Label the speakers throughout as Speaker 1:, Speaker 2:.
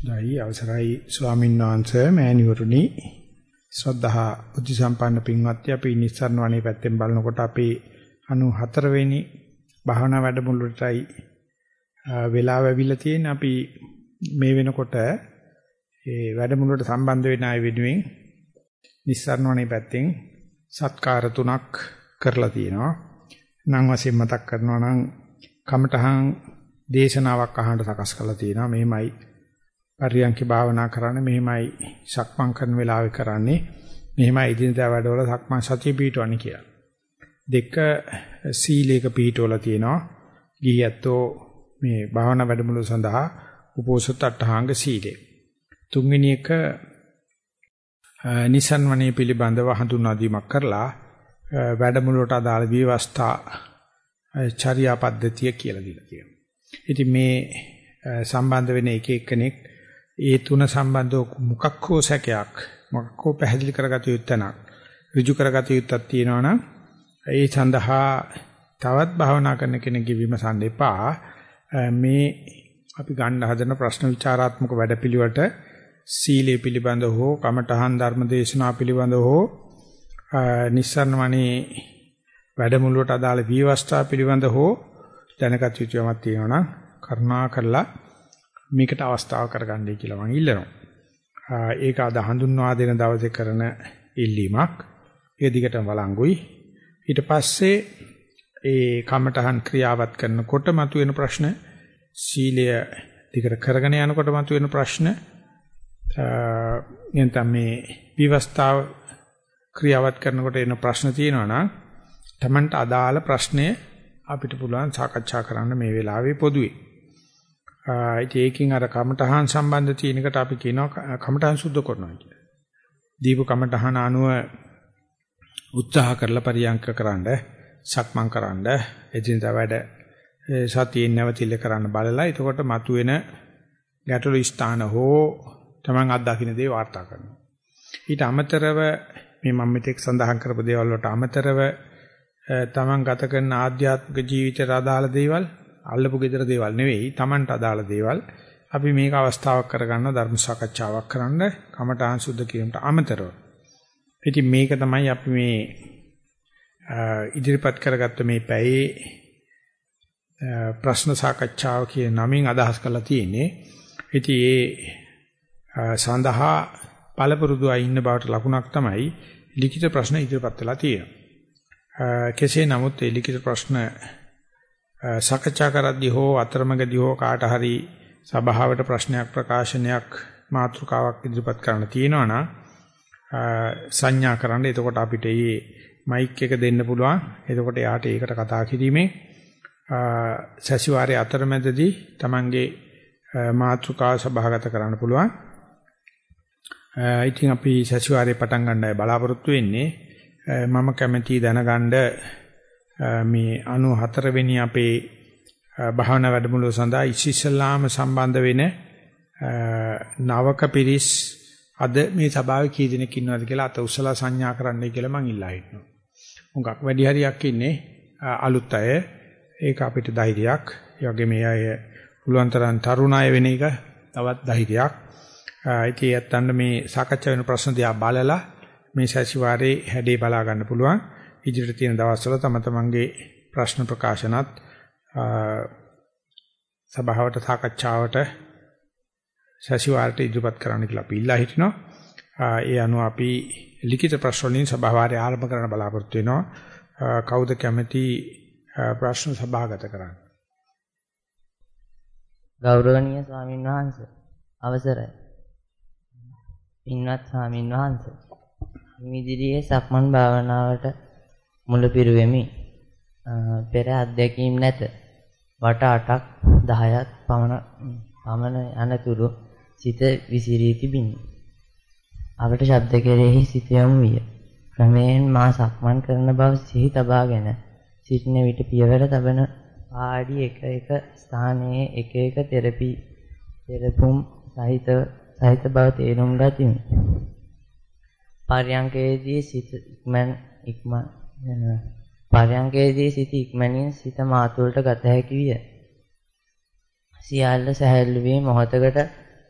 Speaker 1: දෛ අවසරයි ස්වාමීන් වහන්සේ මෑණිවරුනි. ශ්‍රද්ධා බුද්ධ සම්පන්න පින්වත්නි අපි නිස්සාරණ වණේ පැත්තෙන් බලනකොට අපි 94 වෙනි භාවනා වැඩමුළුවටයි වෙලාව ඇවිල්ලා තියෙන අපි මේ වෙනකොට ඒ වැඩමුළුවට සම්බන්ධ වෙන අය වෙනුවෙන් නිස්සාරණ වණේ පැත්තෙන් සත්කාර තුනක් කරලා තියෙනවා. නම් වශයෙන් මතක් කරනවා නම් කමඨහං දේශනාවක් අහන්න සකස් කරලා තියෙනවා. මෙහෙමයි පරියන්ක භාවනා කරන්නේ මෙහෙමයි සක්මන් කරන වෙලාවේ කරන්නේ මෙහෙමයි ඉදිනදා වැඩවල සක්මන් සතිය පිටවන්නේ කියලා. දෙක සීලේක පිටවල තියෙනවා. ගියැත්තෝ මේ භාවනා වැඩමුළු සඳහා උපෝසත අටහාංග සීලේ. තුන්වෙනි එක නිසන්වනේ පිළිබඳව හඳුන්වා දීමක් කරලා වැඩමුළුවට අදාළ විවස්ථා චර්යා පද්ධතිය කියලා දීලා තියෙනවා. ඉතින් මේ සම්බන්ධ වෙන එක එක්කෙනෙක් ඒ තුන සම්බන්ධව මොකක් හෝ සැකයක් මොකක් හෝ පැහැදිලි කරගත යුත්තනක් ඍජු කරගත යුත්තක් තියෙනවා නම් ඒ සඳහා තවත් භාවනා කරන කෙනෙක්ගේ විමසන්න එපා. මේ අපි ගන්න හදන ප්‍රශ්න විචාරාත්මක වැඩපිළිවෙලට සීලය පිළිබඳ හෝ කමඨහන් ධර්ම දේශනා පිළිබඳ හෝ නිස්සරණවනේ වැඩමුළුවට අදාළ විවස්ථා පිළිබඳ හෝ දැනගත යුතු යමක් තියෙනවා නම් කරුණා කරලා මේකට අවස්ථාව කරගන්නයි කියලා මම ඉල්ලනවා. ඒක අද හඳුන්වා දෙන දවසේ කරන ඉල්ලීමක්. ඒ දිගටම වළංගුයි. ඊට පස්සේ ඒ කමඨහන් ක්‍රියාවත් කරනකොට මතුවෙන ප්‍රශ්න සීලය දිගට කරගෙන යනකොට මතුවෙන ප්‍රශ්න එතන මේ විවස්ථාව ක්‍රියාවත් කරනකොට එන ප්‍රශ්න තියෙනවා නම් Tamanට අදාළ ප්‍රශ්නය අපිට පුළුවන් සාකච්ඡා කරන්න මේ වෙලාවේ පොදුවේ. ඉතින් ඒකෙන් අර කමඨහන් සම්බන්ධ තියෙනකට අපි කියනවා කමඨහන් සුද්ධ කරනවා කියලා. දීප කමඨහන අනුව උත්සාහ කරලා පරියන්ක කරන්න, සක්මන් කරන්න, එදිනදා වැඩ සතියෙන් නැවතිල්ල කරන්න බලලා එතකොට මතුවෙන ගැටළු ස්ථාන හෝ Taman අත්දකින්න දේ වාර්තා කරනවා. ඊට අමතරව මේ මම මෙතෙක් සඳහන් කරපු දේවල් වලට අමතරව Taman ගත කරන ආධ්‍යාත්මික ජීවිතයට අදාළ දේවල් අල්ලපු gedara දේවල් නෙවෙයි Tamanට අදාළ දේවල්. අපි මේක අවස්ථාවක් කරගන්න ධර්ම සාකච්ඡාවක් කරන්න කමඨාන් සුද්ධ කිරීමට අමතරව. ඉතින් මේක තමයි අපි මේ ඉදිරිපත් කරගත්ත මේ පැයේ ප්‍රශ්න සාකච්ඡාව කියන නමින් අදහස් කරලා තියෙන්නේ. ඉතින් ඒ සඳහා පළපුරුදුයි ඉන්න බවට ලකුණක් තමයි ලිඛිත ප්‍රශ්න ඉදිරිපත් වෙලා තියෙනවා. කෙසේ නමුත් ඒ ලිඛිත ප්‍රශ්න සාකච්ඡා කරද්දී හෝ අතරමඟදී හෝ කාට හරි සභාවට ප්‍රශ්නයක් ප්‍රකාශනයක් මාතෘකාවක් ඉදිරිපත් කරන්න තියෙනවා නම් සංඥා කරන්න. එතකොට අපිට මේ මයික් එක දෙන්න පුළුවන්. එතකොට යාට ඒකට කතා කිරීමේ සැසිවාරයේ අතරමැදදී Tamange මාතෘකාව සභාගත කරන්න පුළුවන්. ඉතින් අපි සැසිවාරයේ පටන් ගන්නයි බලාපොරොත්තු වෙන්නේ. මම කැමැති දැනගන්න මේ 94 වෙනි අපේ භාවනා වැඩමුළුව සඳහා ඉස්සෙල්ලාම සම්බන්ධ වෙන නවක පිරිස් අද මේ සභාවේ කී දෙනෙක් ඉන්නවද කියලා අත උසලා සංඥා කරන්නයි කියලා මං ඉල්ලා හිටනවා. මුගක් වැඩි හරියක් ඉන්නේ අලුත් අය. ඒක අපිට ධෛර්යයක්. ඒ වගේ මේ අය පුළුවන් තරම් තරුණ අය වෙන එක තවත් ධෛර්යයක්. ඉතින් යත්තන්න මේ සාකච්ඡා වෙන ප්‍රශ්න දිහා බලලා මේ සැසිවාරේ හැඩේ බලා ගන්න පුළුවන්. ඉදිරියට තියෙන දවස්වල තම තමන්ගේ ප්‍රශ්න ප්‍රකාශනත් සභාවට සාකච්ඡාවට සැසිවාරට ඉදිරිපත් කරන්න කියලා අපි ඉල්ලා හිටිනවා. ඒ අනුව අපි ලිඛිත ප්‍රශ්න වලින් සභාවාරය ආරම්භ කරන්න බලාපොරොත්තු වෙනවා. කවුද කැමති ප්‍රශ්න සභාගත කරන්න?
Speaker 2: ගෞරවනීය ස්වාමින් වහන්සේ අවසරයි. පින්වත් ස්වාමින් වහන්සේ මිදිරියේ සක්මන් භාවනාවට මුල පිරුවෙමි. පෙර අධ්‍යක්ීම් නැත. වට 8ක් 10ක් පමණ පමණ යනතුරු සිත විසිරී තිබිනි. අපට ශබ්ද කෙරෙහි සිත යොමු විය. ක්‍රමයෙන් මා සක්මන් කරන බව සිහි තබාගෙන සිටින විට පියවර තබන පාඩි එක එක ස්ථානයේ එක එක තෙරපි තෙරපුම් සහිත සහිත බව තේරුම් ගතිමි. පර්යංකයේදී සිත ඉක්මන් ඉක්මන් පරයන්කේදී සිට ඉක්මනින් සිත මාතුලට ගත හැකි විය. සියල්ල සැහැල්ලු වී මොහතකට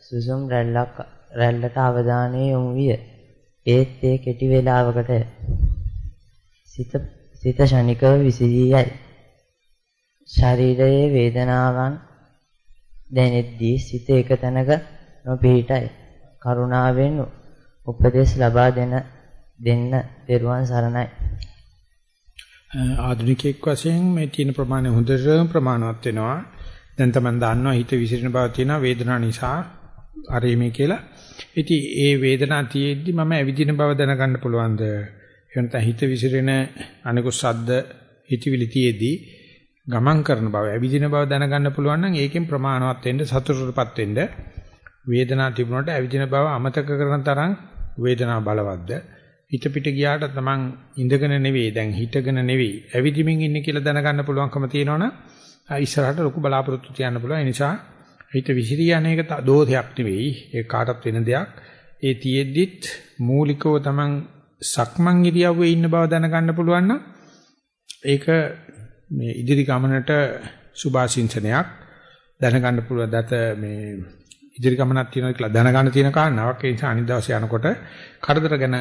Speaker 2: සුසුම් රැල්ලක් රැල්ලට අවධානය යොමු විය. ඒත් ඒ කෙටි වේලාවකට සිත සිත ශනිකව විසිරී යයි. ශරීරයේ වේදනාවන් දැනෙද්දී සිත එක තැනක නොපිහිටයි. කරුණාවෙන් උපදෙස් ලබා දෙන දෙන්න පෙරුවන් සරණයි.
Speaker 1: ආධුනිකයෙක් වශයෙන් මේ තියෙන ප්‍රමාණය හොඳටම ප්‍රමාණවත් වෙනවා. දැන් තමයි දන්නවා හිත විසිරෙන බව තියෙනවා වේදනාව නිසා අරීමේ කියලා. ඉතින් ඒ වේදනාව තියෙද්දි මම ඇවිදින බව දැනගන්න පුළුවන්ද? එහෙනම් හිත විසිරෙන අනිකුත් ශබ්ද හිතවිලි තියෙද්දි ගමන් කරන බව ඇවිදින බව දැනගන්න පුළුවන් නම් ඒකෙන් ප්‍රමාණවත් වෙන්න සතුටටපත් වෙන්න වේදනාව තිබුණාට ඇවිදින බව අමතක කරන තරම් වේදනාව බලවත්ද හිත පිට ගියාට තමන් ඉඳගෙන නෙවෙයි දැන් හිටගෙන නෙවෙයි ඇවිදිමින් ඉන්නේ කියලා දැනගන්න පුළුවන්කම තියෙනවනම් ඉස්සරහට ලොකු බලාපොරොත්තු තියන්න පුළුවන්. ඒ නිසා හිත විසිරී යන එක දෝෂයක් නෙවෙයි. ඒ කාටත් වෙන දෙයක්. ඒ තියෙද්දිත් මූලිකව තමන් සක්මන් ඉරියව්වේ ඉන්න බව දැනගන්න පුළුවන් නම් ඒක මේ ඉදිරි ගමනට සුභාශිංසනයක් දැනගන්න පුළුවන්. දත මේ ඉදිරි ගමනක් තියෙනවා කියලා දැනගන්න තියෙන කාරණාවක්. ඒ නිසා අනිත් දවසේ යනකොට කරදර ගැන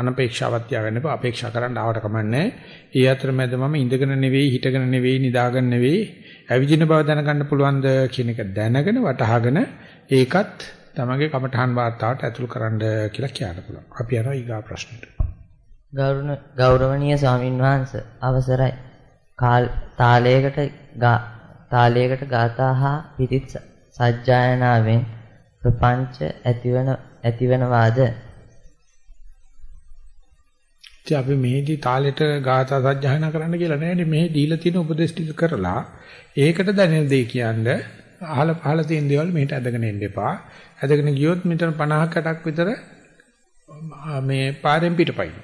Speaker 1: අනපේක්ෂාවක් තියාගන්න එපා. අපේක්ෂා කරන්න ආවට කමන්නේ ඒ අතරමැද මම ඉඳගෙන නෙවෙයි හිටගෙන නෙවෙයි නිදාගෙන නෙවෙයි ඇවිදින බව දැනගන්න පුළුවන්ද කියන එක දැනගෙන වටහාගෙන ඒකත් තමගේ කමඨහන් වාර්තාවට ඇතුල් කරන්න කියලා කියන්න පුළුවන්. අපි යනවා ඊගා ප්‍රශ්නෙට.
Speaker 2: ගෞරවනීය ස්වාමින් වහන්සේ අවසරයි. කාල් තාලයකට තාලයකට ගාථා හා පිටිත් සජ්ජායනාවෙන් ප්‍රපංච ඇතිවන ඇතිවනවාද?
Speaker 1: ඉතින් අපි මෙහිදී තාලෙට ගාථා සජ්ජායනා කරන්න කියලා නෑනේ. මෙහි දීලා තියෙන උපදේශ ටික කරලා ඒකට දැනෙන දේ කියන්නේ අහලා පහලා තියෙන දේවල් මෙහෙට ඇදගෙන එන්න එපා. ඇදගෙන ගියොත් මෙතන 50ක් 60ක් විතර මේ පාරෙන් පිටපයින්.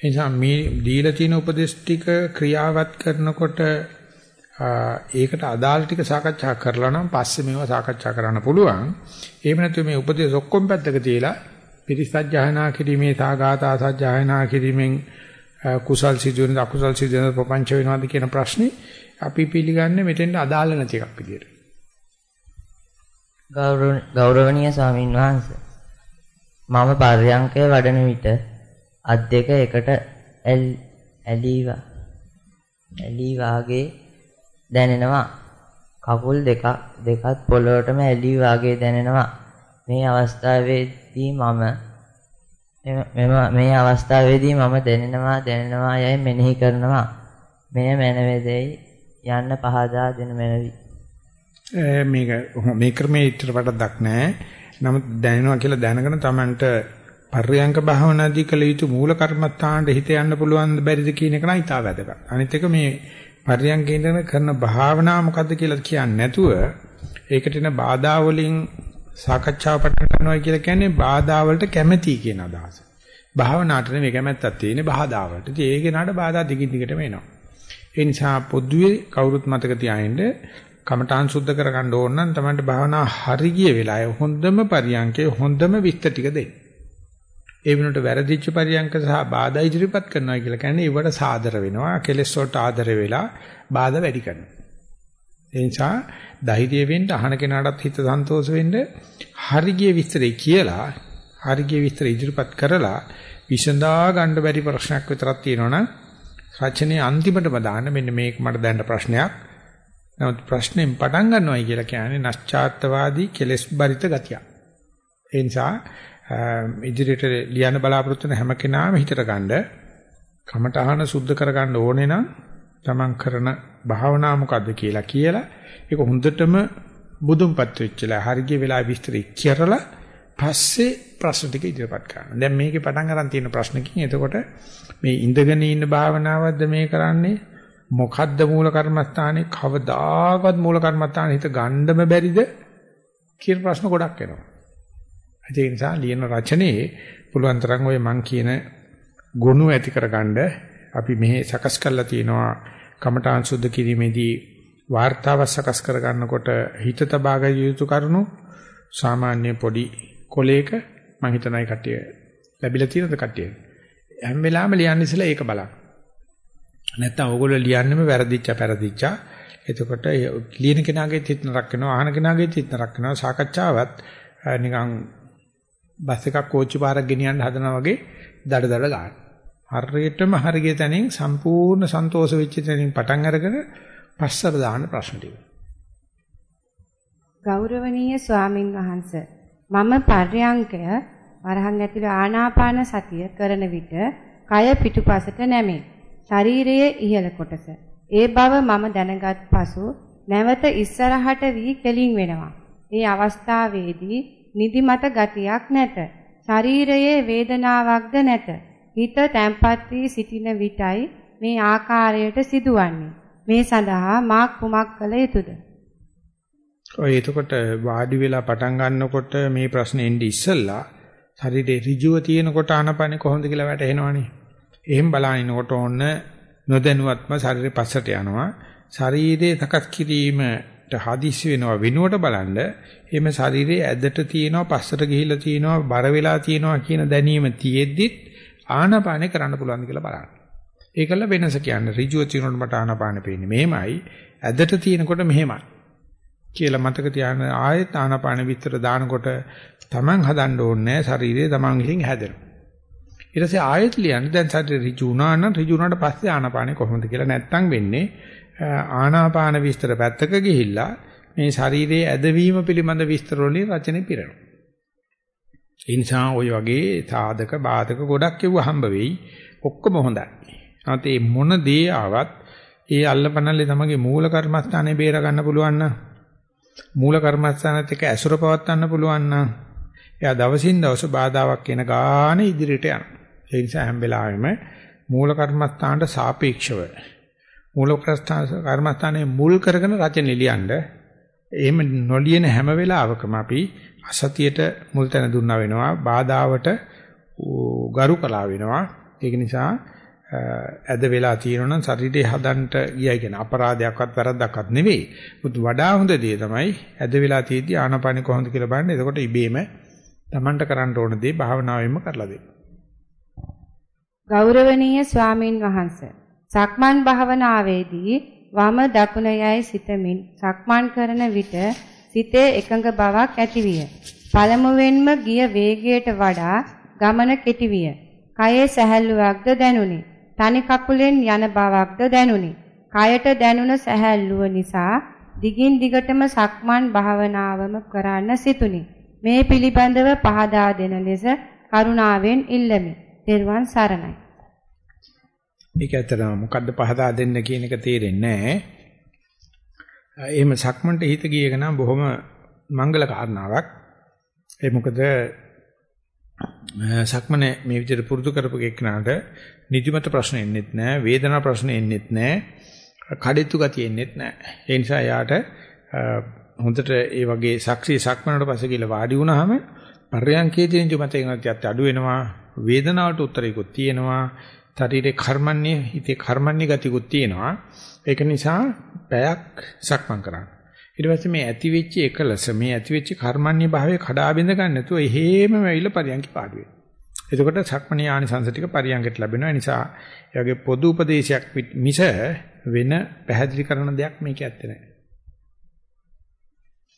Speaker 1: ඒ නිසා මේ දීලා තියෙන උපදේශ ටික ක්‍රියාවත් කරනකොට ඒකට අදාළ ටික සාකච්ඡා කරලා නම් පස්සේ මේවා සාකච්ඡා කරන්න පුළුවන්. එහෙම නැත්නම් මේ උපදේශ ඔක්කොම පැත්තක තියලා පිරිසජ්ජායනා කිරීමේ සාගාතා සජ්ජායනා කිරීමෙන් කුසල් සිදුවෙන අකුසල් සිදුවෙන ප්‍රපංච වෙනවාද කියන ප්‍රශ්නේ අපි පිළිගන්නේ මෙතෙන්ට අදාළ නැති එකක් විදියට.
Speaker 2: ගෞරවනීය ස්වාමීන් වහන්සේ මම පර්යංකය වඩන විට අත් දෙක එකට ඇලීවා ඇලී වාගේ දැනෙනවා. කකුල් දෙක දෙකත් පොළොවටම ඇලී වාගේ දැනෙනවා. මේ අවස්ථාවේදී මම මෙම මේ අවස්ථාවේදී මම දැනෙනවා දැනෙනවා යයි මෙනෙහි කරනවා. මෙය මනවේදයි යන්න පහදා දෙන මැනවි.
Speaker 1: මේක මේ ක්‍රමයේ ඊටර වඩා නැහැ. නමුත් දැනෙනවා කියලා දැනගෙන Tamanට පර්යංක භාවනාදී කළ යුතු මූල කර්මස්ථානට හිත යන්න පුළුවන් බැරිද කියන එක නම් ඉතා වැදගත්. අනිත් එක මේ පරියන්කේ ඉඳගෙන කරන භාවනාව මොකද්ද කියලා කියන්නේ නැතුව ඒකට එන බාධා වලින් සාකච්ඡාව පටන් ගන්නවා කියලා කියන්නේ බාධා වලට කැමැති කියන අදහස. භාවනාවට නෙවෙයි කැමැත්තක් තියෙන්නේ බාධා වලට. ඉතින් ඒ කෙනාට බාධා දිගින් දිගටම එනවා. ඒ නිසා පොදුවේ කවුරුත් මතක තියාගන්න කමඨාන් සුද්ධ කරගන්න ඕන නම් තමයි භාවනා හරි ගිය වෙලාවේ හොඳම පරියන්කේ හොඳම විස්තර ටික දෙන්න. ඒ වෙනුවට වැරදිච්ච පරියන්ක සහ බාධා ඉදිරිපත් කරනවා කියලා කියන්නේ ඒවට සාදර වෙනවා. කෙලෙස් වලට ආදර වෙලා බාධා වැඩි කරනවා. ඒ නිසා ධෛර්ය වෙන්න අහන කෙනාටත් හිත සන්තෝෂ වෙන්න හරිය විස්තරේ කියලා හරිය විස්තර ඉදිරිපත් කරලා විසඳා ගන්න බැරි ප්‍රශ්නයක් විතරක් තියෙනවනම් රචනයේ අන්තිමටම දාන්න මෙන්න මේක මට දැනන ප්‍රශ්නයක්. නමුත් ප්‍රශ්නෙන් පටන් ගන්නවයි කියලා කියන්නේ නැස්චාත්වාදී කෙලෙස් බරිත ගතිය. ඒ නිසා ඉදිරියට ලියන්න බලාපොරොත්තු වෙන හැම කෙනාම හිතට ගන්න කමටහන සුද්ධ කරගන්න ඕනේ නම් තමන් කරන භාවනා මොකද්ද කියලා කියලා ඒක හොඳටම බුදුන්පත් වෙච්චලා හරිය වෙලා විස්තර කරලා පස්සේ ප්‍රශ්න ටික ඉදිරිපත් කරනවා. දැන් මේකේ පටන් ගන්න තියෙන ප්‍රශ්නකින් එතකොට මේ ඉඳගෙන ඉන්න භාවනාවක්ද මේ කරන්නේ මොකද්ද මූල කර්මස්ථානේ කවදාකවත් මූල කර්මස්ථානේ හිත ගන්නම බැරිද කියන ප්‍රශ්න ගොඩක් එනවා. ඒ නිසා ලියන රචනයේ පුළුවන් තරම් ওই මං කියන ගුණ ඇති කරගන්න අපි මෙහි සකස් කරලා තිනවා කමඨාන් සුද්ධ කිරීමේදී වාර්තාව සකස් කරගන්නකොට හිත තබාග යුතු කරුණු සාමාන්‍ය පොඩි කොලේක මං හිතනයි කට්ටිය ලැබිලා තියෙනද කට්ටිය? හැම වෙලාවෙම ලියන්න ඉස්සලා ඒක බලන්න. නැත්තම් ඕගොල්ලෝ ලියන්නෙම වැරදිච්චා පෙරදිච්චා. එතකොට ලියන කෙනාගේ තිත් නරක් වෙනවා අහන කෙනාගේ තිත් නරක් වෙනවා සාකච්ඡාවත් නිකන් බස් එකක් කෝච්චි පාරක් ගෙනියන්න හදනවා වගේ දඩ දඩ ගන්න. හරියටම හරිය තැනින් සම්පූර්ණ සන්තෝෂ වෙච්ච තැනින් පටන් අරගෙන පස්සට දාන්න ප්‍රශ්න ටික.
Speaker 3: ගෞරවනීය ස්වාමින් වහන්සේ මම පර්යංකය වරහන් ඇතුළේ ආනාපාන සතිය කරන විට කය පිටුපසට නැමේ. ශරීරයේ ඉහළ කොටස. ඒ බව මම දැනගත් පසු නැවත ඉස්සරහට වී කෙලින් වෙනවා. මේ අවස්ථාවේදී නිදිමත ගතියක් නැත. ශරීරයේ වේදනාවක්ද නැත. හිත තැම්පත් වී සිටින විටයි මේ ආකාරයට සිදුවන්නේ. මේ සඳහා මා කුමක් කළ යුතුද?
Speaker 1: ඔය එතකොට වාඩි වෙලා පටන් ගන්නකොට මේ ප්‍රශ්නේ එන්නේ ඉස්සෙල්ලා ශරීරේ ඍජුව තියෙනකොට ආනපනේ කොහොමද කියලා වැටහෙනවනේ. එහෙම බලනකොට ඕන්න නොදැනුවත්ම ශරීරේ පස්සට යනවා. ශරීරයේ සකස් කිරීමට හදිස්සි වෙනවා වෙනුවට බලන්න එimhe ශරීරයේ ඇදට තියෙනවා පස්සට ගිහිල්ලා තියෙනවා බර වෙලා තියෙනවා කියන දැනීම තියෙද්දිත් ආනපානේ කරන්න පුළුවන්ද කියලා බලන්න. ඒකල වෙනස කියන්නේ ඍජුව තියෙනකොට මට ආනපාන පේන්නේ මෙහෙමයි ඇදට තියෙනකොට මෙහෙමයි. කියලා මතක තියාගෙන ආයෙත් ආනාපාන විතර දානකොට Taman හදන්න ඕනේ ශරීරය Taman විසින් හැදෙනවා. ඊට පස්සේ ආයෙත් ලියන්න දැන් ශරීරය ඍජු වුණා නම් ඍජු වුණාට පස්සේ ආනාපානෙ කොහොමද කියලා නැත්තම් වෙන්නේ ආනාපාන විස්තර පැත්තක ගිහිල්ලා මේ ශරීරයේ ඇදවීම පිළිබඳ විස්තර වලින් රචනෙ පිරෙනවා. ඒ නිසා ওই වගේ සාධක බාධක ගොඩක් එව්ව හම්බ වෙයි. ඔක්කොම හොඳයි. නැත්නම් මේ මොන දේ ආවත් ඒ අල්ලපනල්ලේ තමගේ මූල කර්මස්ථානේ බේර ගන්න පුළුවන් නම් මූල කර්මස්ථානත් එක්ක ඇසුර පවත්වන්න පුළුවන් නම් එයා දවසින් දවස බාධාවක් එන ගාන ඉදිරියට යනවා. ඒ නිසා හැම වෙලාවෙම මූල කර්මස්ථානට සාපේක්ෂව මූල කර්මස්ථානයේ මුල් කරගෙන රචන ලියන්න එහෙම නොලියන හැම වෙලාවකම අපි අසතියට මුල් තැන දුන්නා වෙනවා බාධාවට ගරු කළා වෙනවා ඒක නිසා ඇද වෙලා තියෙනවනම් ශරීරය හදන්නට ගියයි කියන අපරාධයක්වත් වැරද්දක්වත් නෙවෙයි. මුත් වඩා හොඳ දේ තමයි ඇද වෙලා තියෙද්දි ආනපානෙ කොහොමද කියලා බලන්න. එතකොට ඉබේම Tamanට කරන්න ඕන දේ භාවනාවෙන්ම කරලා දෙන්න.
Speaker 3: ගෞරවනීය ස්වාමින් වහන්සේ සක්මන් භාවනාවේදී වම දකුණ යයි සිතමින් සක්මන් කරන විට සිතේ එකඟ බවක් ඇතිවිය. පළමුවෙන්ම ගිය වේගයට වඩා ගමන කෙටි විය. කයේ සැහැල්ලුවක්ද දැනුනි. තනි කකුලෙන් යන බවක්ද දැනුනි. කයට දැනුණ සැහැල්ලුව නිසා දිගින් දිගටම සක්මන් භාවනාවම කරන්න සිතුනි. මේ පිළිබඳව පහදා දෙන ලෙස කරුණාවෙන් ඉල්ලමි. ත්වන් සරණයි.
Speaker 1: ඒක ඇත්තටම මොකද්ද පහදා දෙන්න කියන එක තේරෙන්නේ නැහැ. එහෙම සක්මන්ට හිත ගියක නම් බොහොම මංගල කාරණාවක්. ඒ මොකද සක්මනේ මේ විදිහට පුරුදු කරපු කෙනාට නිදිමත ප්‍රශ්න එන්නෙත් නැහැ, වේදනා ප්‍රශ්න එන්නෙත් නැහැ, කඩਿੱතු ගතිය එන්නෙත් නැහැ. ඒ නිසා යාට හොඳට ඒ වගේ සක්‍රීය සක්මනට පස්සේ කියලා වාඩි වුණාම පර්යංකේදී නිදිමත එනකත් අඩු වෙනවා, වේදනාවට උත්තරයකුත් තියෙනවා, ශරීරේ කර්මන්නේ, හිතේ කර්මන්නේ ගතියකුත් තියෙනවා. ඒක නිසා පැයක් සක්මන් කරන්න. ඊට පස්සේ මේ ඇති වෙච්ච එකලස මේ ඇති වෙච්ච කර්මන්නේ භාවයේ කඩා බිඳ ගන්න නැතුව එහෙමම ඇවිල්ලා පරියන්ක පාඩු වෙනවා. එතකොට සක්මණේ ආනිසංස ටික පරියන්කට ලැබෙනවා. ඒ නිසා ඒ වගේ පොදු උපදේශයක් මිස වෙන පැහැදිලි කරන දෙයක් මේක ඇත්තේ නැහැ.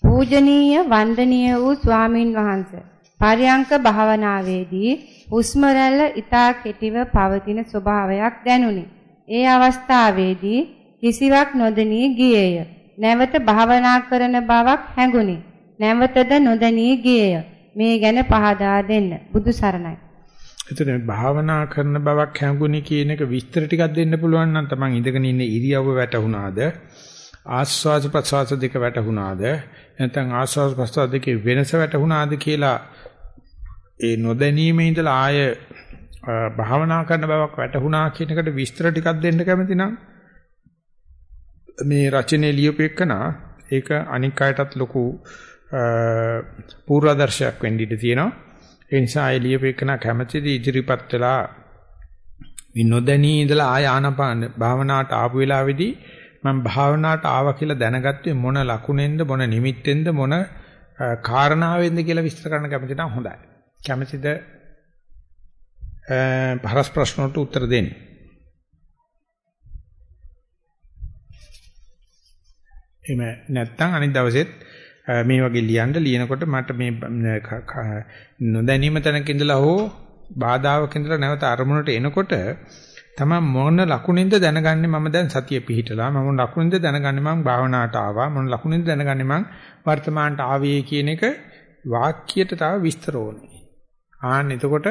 Speaker 3: පූජනීය වන්දනීය වූ ස්වාමින් වහන්සේ පරියංක භාවනාවේදී හුස්ම රැල්ල ඊතා කෙටිව පවතින ස්වභාවයක් දැනුනි. ඒ අවස්ථාවේදී කිසිවක් නොදෙනී ගියේය. නැවත භාවනා කරන බවක් හැඟුනි. නැවතද නොදැනී ගියේය. මේ ගැන පහදා දෙන්න. බුදු සරණයි.
Speaker 1: එතන භාවනා කරන බවක් හැඟුණි කියන එක විස්තර ටිකක් දෙන්න පුළුවන් නම් තමන් ඉඳගෙන ඉන්න ඉරියව්ව වැටුණාද ආස්වාද ප්‍රසවාස දෙක වැටුණාද නැත්නම් ආස්වාද ප්‍රසවාස දෙකේ වෙනස වැටුණාද කියලා ඒ නොදැනීමේ ඉඳලා ආය භාවනා කරන බවක් වැටුණා කියන එකට විස්තර ටිකක් දෙන්න කැමති නම් මේ රචනයේ ලියුපෙකනා ඒක අනික් අයටත් ලොකු පූර්වාදර්ශයක් වෙන්න ඉඩ තියෙනවා ඒ නිසා ඒ ලියපෙකන කැමැතිද ඉදිරිපත් වෙලා මේ නොදැනී ඉඳලා ආය ආනපාන භාවනාවට ආපු වෙලාවේදී මම භාවනාවට ආවා කියලා දැනගත්තේ මොන ලකුණෙන්ද මොන නිමිත්තෙන්ද මොන කාරණාවෙන්ද කියලා විස්තර කරන්න කැමති නම් හොඳයි. කැමතිද පරස් ප්‍රශ්නට උත්තර දෙන්න. එහෙම නැත්නම් අනිත් දවසෙත් මේ වගේ ලියන්න ලියනකොට මට මේ නොදැනීම තැනක ඉඳලා හෝ බාධාවක් ඉඳලා නැවත අරමුණට එනකොට තමයි මොන ලකුණින්ද දැනගන්නේ මම දැන් සතිය පිහිටලා මම ලකුණින්ද දැනගන්නේ මම භාවනාවට ආවා මොන ලකුණින්ද දැනගන්නේ මම වර්තමානට ආවේ කියන එක වාක්‍යයට තව විස්තර ඕනේ. ආන්න එතකොට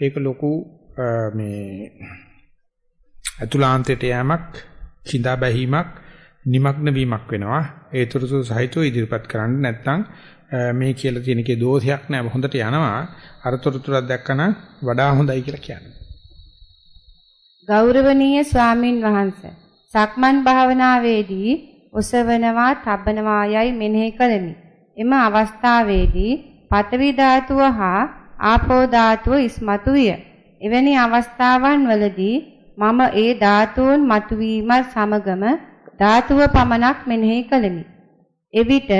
Speaker 1: ඒක ලොකු මේ අතුලාන්තයට යෑමක් සිඳා බැහිමක් নিমগ্ন වීමක් වෙනවා ඒතරසු සහිතව ඉදිරිපත් කරන්න නැත්නම් මේ කියලා තියෙන කේ දෝෂයක් නෑ හොඳට යනවා අරතොරතුරක් දැක්කම වඩා හොඳයි කියලා කියන්නේ
Speaker 3: ගෞරවනීය ස්වාමින් වහන්සේ සක්මන් භාවනාවේදී ඔසවනවා තබනවා යයි මෙනෙහි කළෙමි එම අවස්ථාවේදී පඨවි ධාතුව හා ආපෝ ධාතුව ඉස්මතු විය එවැනි අවස්ථාවන් වලදී මම ඒ ධාතුන් මතුවීමත් සමගම ධාතුව පමණක් මෙනෙහි කළෙමි. එවිට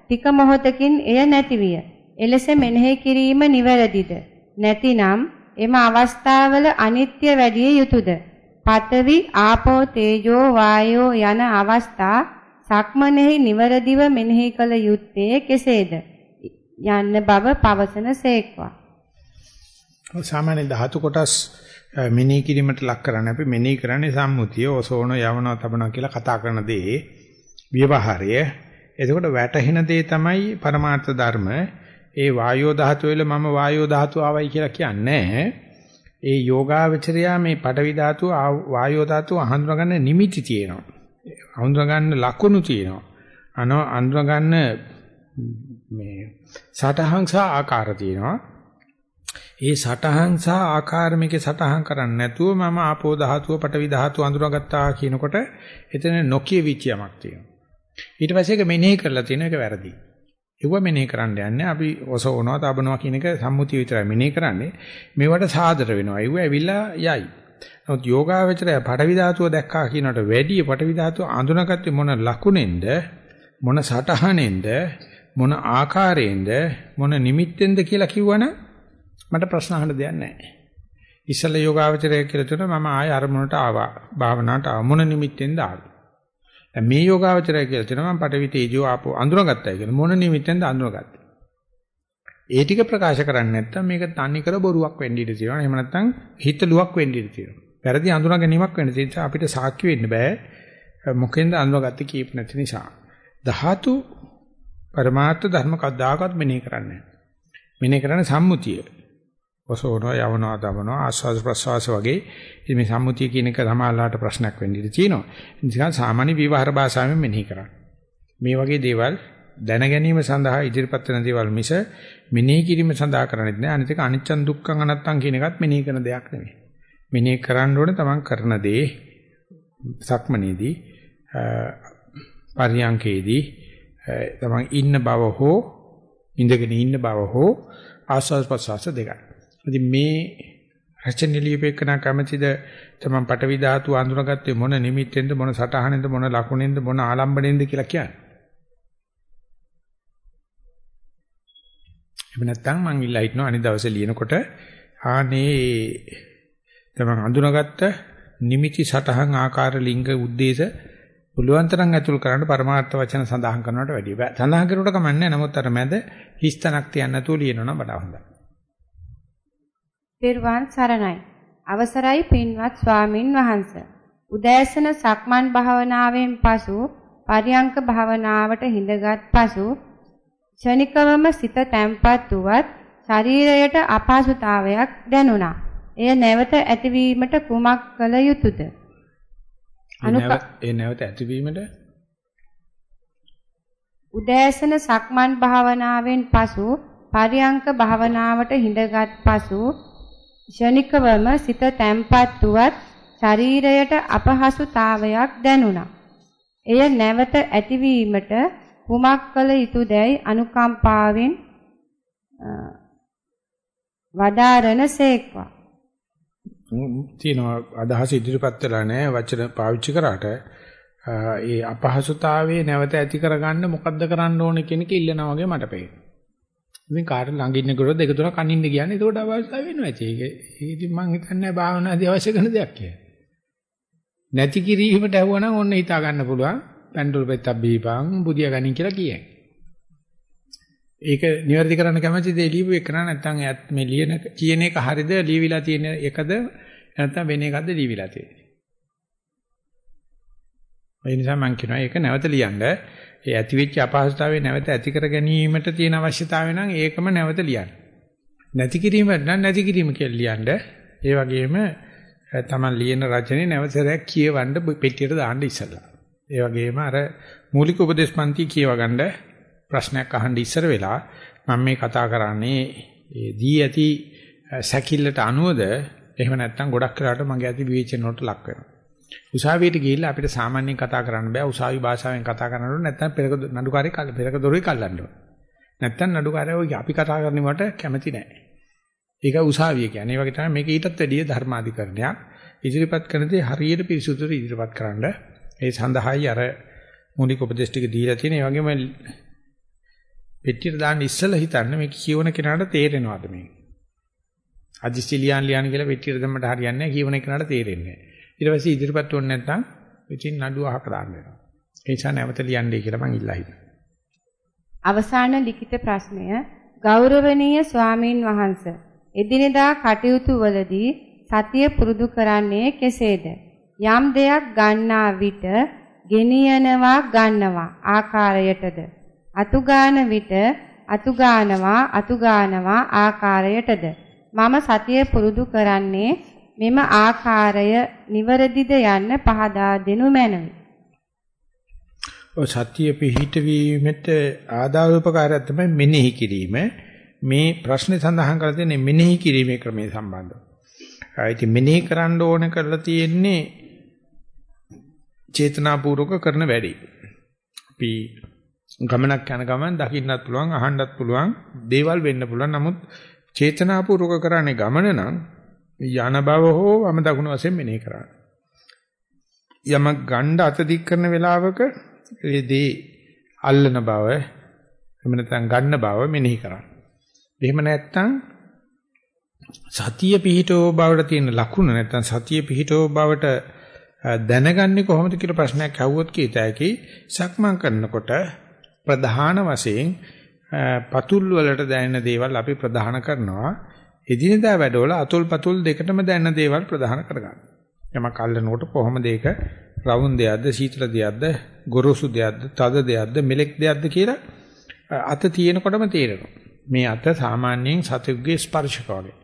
Speaker 3: ටික මොහොතකින් එය නැති විය. එලෙස මෙනෙහි කිරීම නිවැරදිද? නැතිනම් එම අවස්ථාවල අනිත්‍ය වැඩි යුතුයද? පඨවි, ආපෝ, තේජෝ, වායෝ යන අවස්ථා සක්මනෙහි නිවැරදිව මෙනෙහි කළ යුත්තේ කෙසේද? යන්න බව පවසන සේක්වා.
Speaker 1: සාමාන්‍ය ධාතු කොටස් මෙනෙහි කිරීමට ලක් කරන්නේ අපි මෙනෙහි කරන්නේ සම්මුතිය ඔසෝන යවනවා තබනවා කියලා කතා කරන දේ ව්‍යවහාරය. එතකොට වැටහෙන දේ තමයි පරමාර්ථ ධර්ම. ඒ වායෝ ධාතු වල මම වායෝ ධාතු ආවයි කියලා කියන්නේ ඒ යෝගාවචරයා මේ පඩවි ධාතු වායෝ ධාතු අහඳුනගන්න නිමිති තියෙනවා. අහඳුනගන්න ලකුණු තියෙනවා. අන අඳුනගන්න මේ සටහන් සහ ආකාර තියෙනවා. ඒ සටහන් සහ ආකාර මේකේ සටහන් කරන්නේ නැතුව මම ආපෝ ධාතුව පටවි ධාතුව අඳුරගත්තා කියනකොට එතන නොකිය විචයමක් තියෙනවා. ඊට පස්සේ ඒක මෙනෙහි කරලා තියෙන එක වැරදි. ඒව මෙනෙහි කරන්න යන්නේ අපි ඔසවනවා තබනවා කියන එක සම්මුතිය විතරයි මෙනෙහි කරන්නේ. මේවට සාදර වෙනවා. ඒව ඇවිල්ලා යයි. නමුත් යෝගාවචරය පටවි ධාතුව දැක්කා කියනට වැඩිය පටවි ධාතුව අඳුනගත්තේ මොන ලකුණෙන්ද මොන සටහනෙන්ද මොන ආකාරයෙන්ද මොන නිමිත්තෙන්ද කියලා කිව්වනම් මට ප්‍රශ්න අහන්න දෙයක් නැහැ. ඉස්සල යෝගාවචරය කියලා තුන මම ආය අරමුණට ආවා. භාවනාවට ආව මොන නිමිත්තෙන්ද ආවේ. දැන් මේ යෝගාවචරය කියලා තුන මම පටවි තේජෝ ආපෝ අඳුරගත්තා කියලා මොන නිමිත්තෙන්ද අඳුරගත්තේ. ඒ ටික ප්‍රකාශ කරන්නේ නැත්නම් මේක තනි කර බොරුවක් වෙන්න ඉඩ තියෙනවා. එහෙම නැත්නම් හිතලුවක් වෙන්න ඉඩ තියෙනවා. වැරදි අඳුනා ගැනීමක් වෙන්න තියෙනවා. අපිට සාක්ෂි වෙන්න බෑ. මොකෙන්ද අඳුරගත්තේ කීප නැති නිසා. ධාතු පරමාර්ථ ධර්ම කද්දාකත් මෙනෙහි කරන්නේ. මෙනෙහි කරන්නේ සම්මුතිය. ඔසවනවා යවනවා දමනවා ආස්වාද ප්‍රසවාස වගේ ඉතින් මේ සම්මුතිය කියන එක සමාලාට ප්‍රශ්නයක් වෙන්න ඉඩ තියෙනවා. ඉතින් සාමාන්‍ය විවහාර භාෂාවෙන් මෙනෙහි කරන්න. මේ වගේ දේවල් දැන ගැනීම සඳහා ඉදිරිපත් වෙන දේවල් මිස මෙනෙහි කිරීම සඳහා කරන්නේ නැහැ. අනිත් එක අනිච්චන් දුක්ඛං අනත්තං කියන එකත් මෙනෙහි කරන දෙයක් නෙමෙයි. මෙනෙහි කරන්න ඕනේ තමන් කරන දේ සක්මනේදී පරියංකේදී තමන් ඉන්න බව හෝ ඉඳගෙන ඉන්න බව හෝ ආස්වාද ප්‍රසවාස දෙකයි. ඉතින් මේ රචන ලියපෙකන කැමැතිද තමන් පටවි ධාතු අඳුනගත්තේ මොන නිමිත්තෙන්ද මොන සටහනෙන්ද මොන ලකුණෙන්ද මොන ආලම්බණයෙන්ද කියලා කියන්නේ. එහෙම නැත්නම් මං ඉල්ලා හිටනවා අනිත් දවසේ ලියනකොට ආනේ තමන් අඳුනගත්ත නිමිති සටහන් ආකාර ලිංග උද්දේශ පුළුවන් තරම් ඇතුල් කරන්න පරමාර්ථ වචන සඳහන් කරනවට වැඩිය බෑ. සඳහන් කරුවට කමන්නේ නමුත් අර මැද හිස්තනක් තියන්න නැතුව ලියනවා වඩා හොඳයි.
Speaker 3: පෙරවන් සරණයි. අවසරයි පින්වත් ස්වාමින් වහන්සේ. උදෑසන සක්මන් භාවනාවෙන් පසු පරියංක භාවනාවට හිඳගත් පසු ක්ෂණිකවම සිත තැම්පත් වුවත් ශරීරයට අපහසුතාවයක් දැනුණා. එය නැවත ඇතිවීමට කුමක් කළ යුතුද?
Speaker 1: ඒ නැවත ඇතිවීමට
Speaker 3: උදෑසන සක්මන් භාවනාවෙන් පසු පරියංක භාවනාවට හිඳගත් පසු ෂණිකවම සිත තැම්පත් වුවත් ශරීරයට අපහසුතාවයක් දැනුණා. එය නැවත ඇතිවීමට කුමක් කළ යුතුදැයි අනුකම්පාවෙන් වදාරන සේක්වා.
Speaker 1: තියෙනවා අදහස ඉදිරිපත් වෙලා නැහැ වචන පාවිච්චි කරාට ඒ අපහසුතාවයේ නැවත ඇති කරගන්න මොකද්ද කරන්න ඕනේ කියන එක ඉල්ලනවා වගේ මට පේනවා. ඉතින් කාට ළඟ ඉන්න කෙරුවොත් දෙක තුනක් කනින්න කියන්නේ ඒකට අවශ්‍ය වෙනවා ඇති. ඒක ඉතින් මං හිතන්නේ භාවනාදී අවශ්‍ය කරන දෙයක් කියලා. නැති කිරීමට ඇහුවනම් ඔන්න හිතා ගන්න පුළුවන්. පැන්ඩල් පෙත්තක් බීපන් බුදියා ගනින් කියලා කියයි. ඒක නිවැරදි කරන්න කැමති දේ ලියපු එක නැත්නම් මේ ලියන කියන එක හරිද ලියවිලා තියෙන එකද නැත්නම් වෙන එකක්ද ලියවිලා තියෙන්නේ. ඒ නිසා මම කියනවා ඒක නැවත ලියන්න. ඒ ඇතිවෙච්ච අපහසුතාවය නැවත ඇති කර ගැනීමට තියෙන අවශ්‍යතාවය නම් ඒකම නැවත ලියන්න. නැති කිරීමට නම් නැති කිරීම කියලා ලියන්න. ඒ වගේම තමන් ලියන රචනයේ නැවතරයක් කියවන්න පෙට්ටියට දාන්න ඉස්සලා. ඒ වගේම අර මූලික උපදේශ පන්ති කියව ගන්න ප්‍රශ්නයක් අහන්න ඉස්සර වෙලා මම මේ කතා කරන්නේ ඒ දී ඇති සැකිල්ලට අනුවද එහෙම නැත්නම් ගොඩක් වෙලාවට මගේ ඇති විවේචන වලට ලක් වෙනවා. උසාවියට ගිහිල්ලා අපිට සාමාන්‍යයෙන් කතා කරන්න බෑ. උසාවි භාෂාවෙන් කතා කරනකොට නැත්නම් පෙරක නඩුකාරේ කල් පෙරක දොරේ කල්ලන්න ඕන. නැත්නම් නඩුකාරයෝ අපි කතා කරනවට කැමති නෑ. ඒක උසාවිය කියන්නේ. ඒ වගේ තමයි මේක ඊටත් වැඩිය ධර්මාධිකරණයක්. ඉදිරිපත් කරන දේ හරියට පිරිසුදුට ඉදිරිපත් කරන්න. ඒ සඳහායි අර මූලික උපදේශ ටික දීලා තියෙන. ඒ වගේම පෙට්ටියට දාන්න ඉස්සෙල්ලා හිතන්න මේක කියවන කෙනාට තේරෙනවද මේක? අදිස්ටිලියන් ලියන කියලා පෙට්ටියට දැම්මට හරියන්නේ නැහැ කියවන කෙනාට තේරෙන්නේ නැහැ. ඊට පස්සේ ඉදිරිපත් වුණ නැත්නම් ඉතින් නඩුව අහක දාන්න වෙනවා. ඒ නිසා නැවත ලියන්නයි කියලා මං ඉල්ලා හිටියා.
Speaker 3: අවසාන ලිඛිත ප්‍රශ්නය ගෞරවනීය ස්වාමීන් වහන්ස එදිනෙදා කටයුතු වලදී සතිය පුරුදු කරන්නේ කෙසේද? යම් දෙයක් ගන්නා විට ගෙනියනවා ගන්නවා ආකාරයටද අතුගාන විට අතුගානවා අතුගානවා ආකාරයටද මම සතිය පුරුදු කරන්නේ මෙම ආකාරය නිවරදිද යන්න පහදා දෙනු මැනවි.
Speaker 1: ඔය සතිය පිහිටවීමට ආදාළ උපකාරයක් තමයි මෙනෙහි කිරීම. මේ ප්‍රශ්නේ සඳහන් කරලා තියෙන්නේ මෙනෙහි කිරීමේ ක්‍රමයේ සම්බන්ධව. ඉතින් මෙනෙහි කරන්න ඕන කරලා තියෙන්නේ චේතනාපූර්වක කරන වැඩේ. අපි ගමනක් යන ගමන් දකින්නත් පුළුවන් අහන්නත් පුළුවන් දේවල් වෙන්න පුළුවන්. නමුත් චේතනාපූර්වක කරන්නේ ගමන නම් යන බව හෝ වම දකුණු වශයෙන් මෙනෙහි කරන්න. යමක් ගණ්ඩ අත දික් කරන වෙලාවක ඒදී අල්ලන බව එහෙම නැත්නම් ගන්න බව මෙනෙහි කරන්න. එහෙම නැත්නම් සතිය පිහිටෝ බවට තියෙන ලකුණ නැත්නම් සතිය පිහිටෝ බවට දැනගන්නේ කොහොමද කියලා ප්‍රශ්නයක් අහුවොත් කීත හැකි සක්මන් කරනකොට ප්‍රධාන වශයෙන් පතුල් වලට දැනෙන දේවල් අපි ප්‍රධාන කරනවා එදිනෙදා වැඩවල අතුල් පතුල් දෙකටම දැනෙන දේවල් ප්‍රධාන කරගන්න. යමක් අල්ලනකොට කොහොමද ඒක රවුම් දෙයක්ද සීතල දෙයක්ද ගොරෝසු දෙයක්ද තද දෙයක්ද මෙලෙක් දෙයක්ද කියලා අත තියෙනකොටම තේරෙනවා. මේ අත සාමාන්‍යයෙන් සතෙකුගේ ස්පර්ශක වගේ.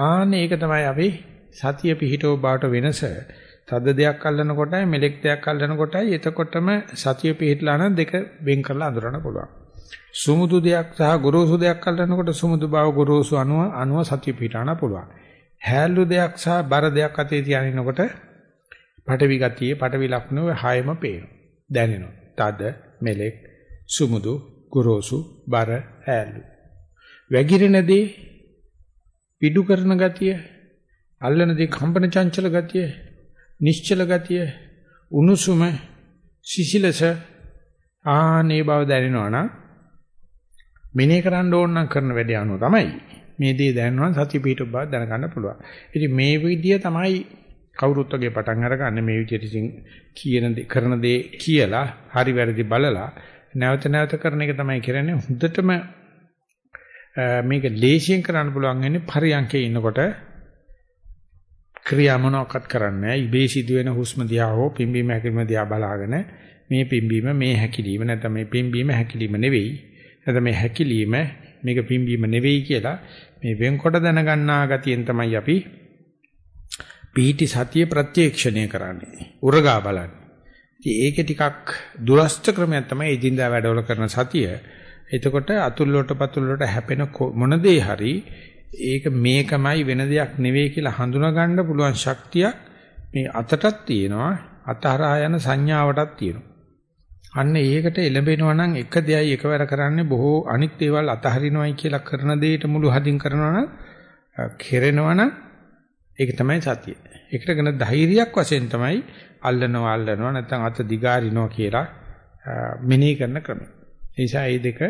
Speaker 1: ආන්න ඒක තමයි අපි සතිය පිහිටව බවට වෙනස. තද දෙයක් අල්ලන කොටයි මෙලෙක් දෙයක් අල්ලන කොටයි එතකොටම සතිය පිහිටලා නම් දෙක වෙන් කරලා අඳුරන්න පුළුවන්. සුමුදු දෙයක් සහ ගොරෝසු දෙයක් අල්ලනකොට සුමුදු බව ගොරෝසු අණුව අණුව සතිය පිහිටාන පුළුවන්. හැල්ලු දෙයක් සහ බර දෙයක් අතේ තියානිනකොට පටවි ගතියේ පටවි ලක්ෂණ හයම පේනවා. දැනෙනවා. තද මෙලෙක් සුමුදු ගොරෝසු බර හැල්ලු. වැగిරෙනදී පිඩු කරන ගතිය අල්ලන දේ කම්පන චංචල ගතිය නිශ්චල ගතිය උණුසුම සිසිලස ආනේ බව දැනෙනවා නම් මෙනේ කරන්න ඕන නම් කරන වැඩේ අනුව තමයි මේ දේ දැනනවා සතිය පිටු බව දැනගන්න පුළුවන්. ඉතින් මේ විදිය තමයි කවුරුත් වගේ පටන් අරගන්නේ මේ විදියට ඉතින් කියන දේ කරන දේ කියලා හරි වැරදි බලලා නැවත නැවත කරන එක තමයි කරන්නේ හොඳටම මේක ලේසියෙන් කරන්න පුළුවන් වෙන්නේ පරියන්කේ ඉන්නකොට ක්‍රියා මොනවාක්වත් කරන්නේ නැහැ. ඉබේ සිදුවෙන හුස්ම දිහා හෝ පිම්බීම හැකිලිම දිහා බලාගෙන මේ පිම්බීම මේ හැකිලිම නැත්නම් මේ පිම්බීම හැකිලිම නෙවෙයි. නැත්නම් මේ හැකිලිම මේක පිම්බීම නෙවෙයි කියලා මේ වෙන්කොට දැනගන්නා ගතියෙන් තමයි අපි පීටි සතිය ප්‍රත්‍යක්ෂණය කරන්නේ. උරගා බලන්නේ. ඉතින් ඒකේ ටිකක් දුරස්ත ක්‍රමයක් තමයි එදින්දා වැඩවල කරන සතිය. එතකොට අතුල් වලට පතුල් වලට හැපෙන මොන දේ හරි ඒක මේකමයි වෙන දෙයක් නෙවෙයි කියලා හඳුනා ගන්න පුළුවන් ශක්තියක් මේ අතටත් තියෙනවා අතහරා යන සංඥාවටත් තියෙනවා. අන්න ඒකට එළඹෙනවා නම් එක දෙයයි එකවර කරන්නේ බොහෝ අනිත් දේවල් අතහරිනවයි කියලා කරන දෙයට මුළු හදින් කරනවා නම් කෙරෙනවා නම් ඒක තමයි සතිය. ඒකට ගන ධෛර්යයක් වශයෙන් තමයි අල්ලනවා අල්ලනවා නැත්නම් අත දිගාරිනවා කියලා මෙනෙහි කරන ක්‍රමය. ඒ නිසා මේ දෙක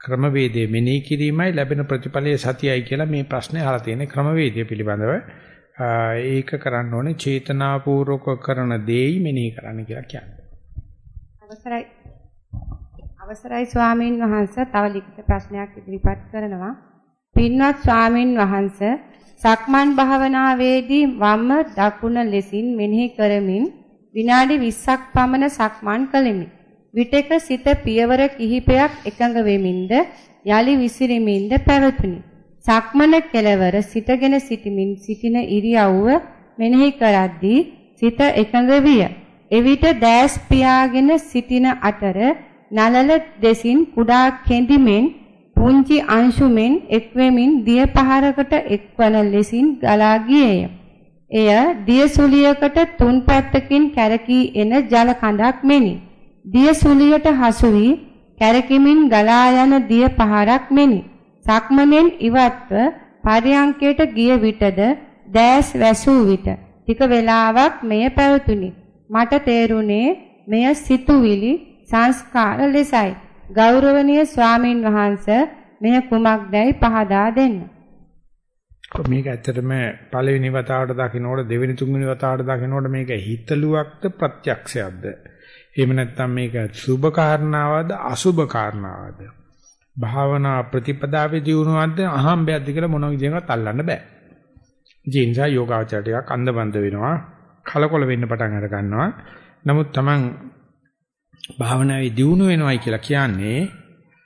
Speaker 1: ක්‍රමවේදයේ මෙනෙහි කිරීමයි ලැබෙන ප්‍රතිඵලයේ සතියයි කියලා මේ ප්‍රශ්නේ අහලා තියෙන ක්‍රමවේදය පිළිබඳව ඒක කරන්න ඕනේ චේතනාපූර්වක කරන දෙයි මෙනෙහි කරන්න කියලා කියන්නේ.
Speaker 3: අවසරයි අවසරයි ස්වාමින් වහන්සේ තව ලිඛිත ප්‍රශ්නයක් ඉදිරිපත් කරනවා. පින්වත් ස්වාමින් වහන්සේ සක්මන් භාවනාවේදී වම දකුණ ලෙසින් මෙනෙහි කරමින් විනාඩි 20ක් පමණ සක්මන් කළෙමි. විටක සිත පියවර කිහිපයක් එකඟ වෙමින්ද යලි විසිරෙමින්ද පැවතුණි. සක්මන කෙලවර සිටගෙන සිටිමින් සිටින ඉරියව්ව මෙනෙහි කරද්දී සිත එකඟ විය. එවිට දැස් පියාගෙන සිටින අතර නලල දෙසින් කුඩා කෙඳිමෙන් පුංචි අංශුමෙන් එක්වෙමින් දිය පහරකට එක්වන ලෙසින් ගලා ගියේය. එය දිය සුලියකට තුන් පැත්තකින් කැරකී එන ජල කඳක් මෙනි. දිය සුලියට හසු වී කැරකිමින් ගලා යන දිය පහරක් මෙනි. සක්මනෙන් ඉවත්ව පරියංකයට ගිය විටද දැස් වැසූ විට ටික වේලාවක් මෙය පැවතුණි. මට තේරුණේ මෙය සිතුවිලි සංස්කාර ලෙසයි. ගෞරවනීය ස්වාමින් වහන්සේ මෙය කුමක්දයි පහදා දෙන්න.
Speaker 1: මේක ඇත්තටම පළවෙනි වතාවට දකින්නකොට දෙවෙනි තුන්වෙනි වතාවට දකින්නකොට මේක හිතලුවක්ද ප්‍රත්‍යක්ෂයක්ද? එහෙම නැත්නම් මේක සුභ කාරණාවද අසුභ කාරණාවද? භාවනා ප්‍රතිපදාවේ දියුණුවක්ද අහම්බයක්ද කියලා මොන විදිහකට අල්ලන්න බෑ. ඒ නිසා යෝගාචරය ටිකක් අන්දබන්ද වෙනවා, කලකොල වෙන්න පටන් අර ගන්නවා. නමුත් Taman භාවනාවේ දියුණු වෙනවයි කියලා කියන්නේ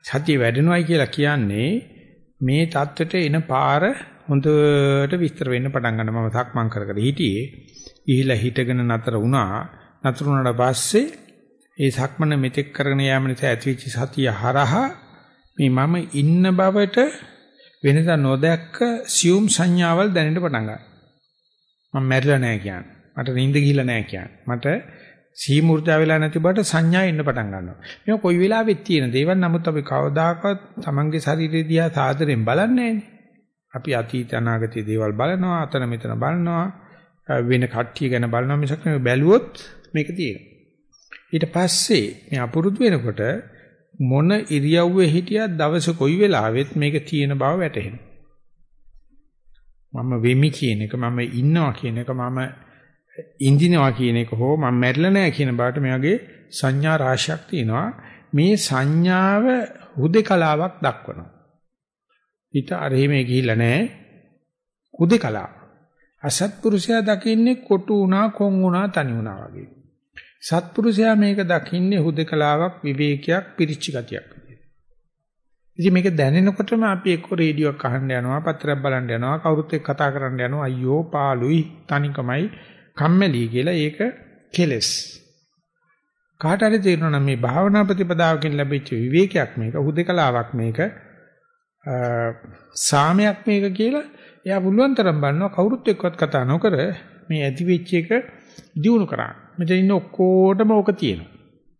Speaker 1: සතිය වැඩෙනවයි කියලා කියන්නේ මේ தත්වෙට එන පාර හොඳට විස්තර වෙන්න පටන් ගන්න මම සක්මන් කර කර හිටියේ. ගිහිලා හිටගෙන නතර වුණා. නතර වුණාට පස්සේ ඒ සක්මන මෙතෙක් කරගෙන යාම නිසා ඇතිවෙච්ච සතිය හරහා මේ මම ඉන්න බවට වෙනදා නොදැක්ක සියුම් සංඥාවල් දැනෙන්න පටන් ගන්නවා. මම මැරිලා නැහැ කියන්නේ. මට නිින්ද ගිහිල්ලා නැහැ කියන්නේ. මට සීමුර්ජා වෙලා නැති බවට සංඥා එන්න පටන් ගන්නවා. මේක කොයි වෙලාවෙත් තියෙන දේවල් නමුත් අපි කවදාකවත් Tamange ශරීරය දිහා සාදරෙන් බලන්නේ අපි අතීත අනාගතයේ දේවල් බලනවා, අතන මෙතන බලනවා, වෙන කට්ටිය ගැන බලනවා මිසක් බැලුවොත් මේක තියෙනවා. ඊට පස්සේ මේ අපුරුදු වෙනකොට මොන ඉරියව්වේ හිටියත් දවස කොයි වෙලාවෙත් මේක තියෙන බව වැටහෙනවා. මම වෙමි කියන එක මම ඉන්නවා කියන එක මම ඉන්දිනවා කියන එක හෝ මම මැරිලා නැහැ කියන බාට මේ වගේ සංඥා රාශියක් තියෙනවා. මේ සංඥාව හුදේකලාවක් දක්වනවා. හිත අරෙහිමේ ගිහිල්ලා නැහැ. හුදේකලාව. අසත්පුරුෂයා දකින්නේ කොටු වුණා, කොන් වුණා, තනි වුණා වගේ. සත්පුරුෂයා මේක දකින්නේ හුදේකලාවක්, විවේකයක්, පිරිච්ච ගතියක් විදියට. ඉතින් මේක දැනෙනකොටම අපි එක්ක රේඩියෝක් අහන්න යනවා, පත්‍රයක් බලන්න යනවා, කවුරුත් එක්ක කතා කරන්න යනවා. අයියෝ පාළුයි, තනිකමයි කම්මැලි කියලා ඒක කෙලස්. කාට හරි තේරෙනවා මේ භාවනා ප්‍රතිපදාවකින් ලැබිච්ච විවේකයක් මේක හුදකලාවක් මේක සාමයක් මේක කියලා එයා පුළුවන් තරම් බලනවා කවුරුත් එක්කවත් කතා නොකර මේ ඇති වෙච්ච එක දිනු කරා. මෙතන ඉන්න ඔක්කොටම ඕක තියෙනවා.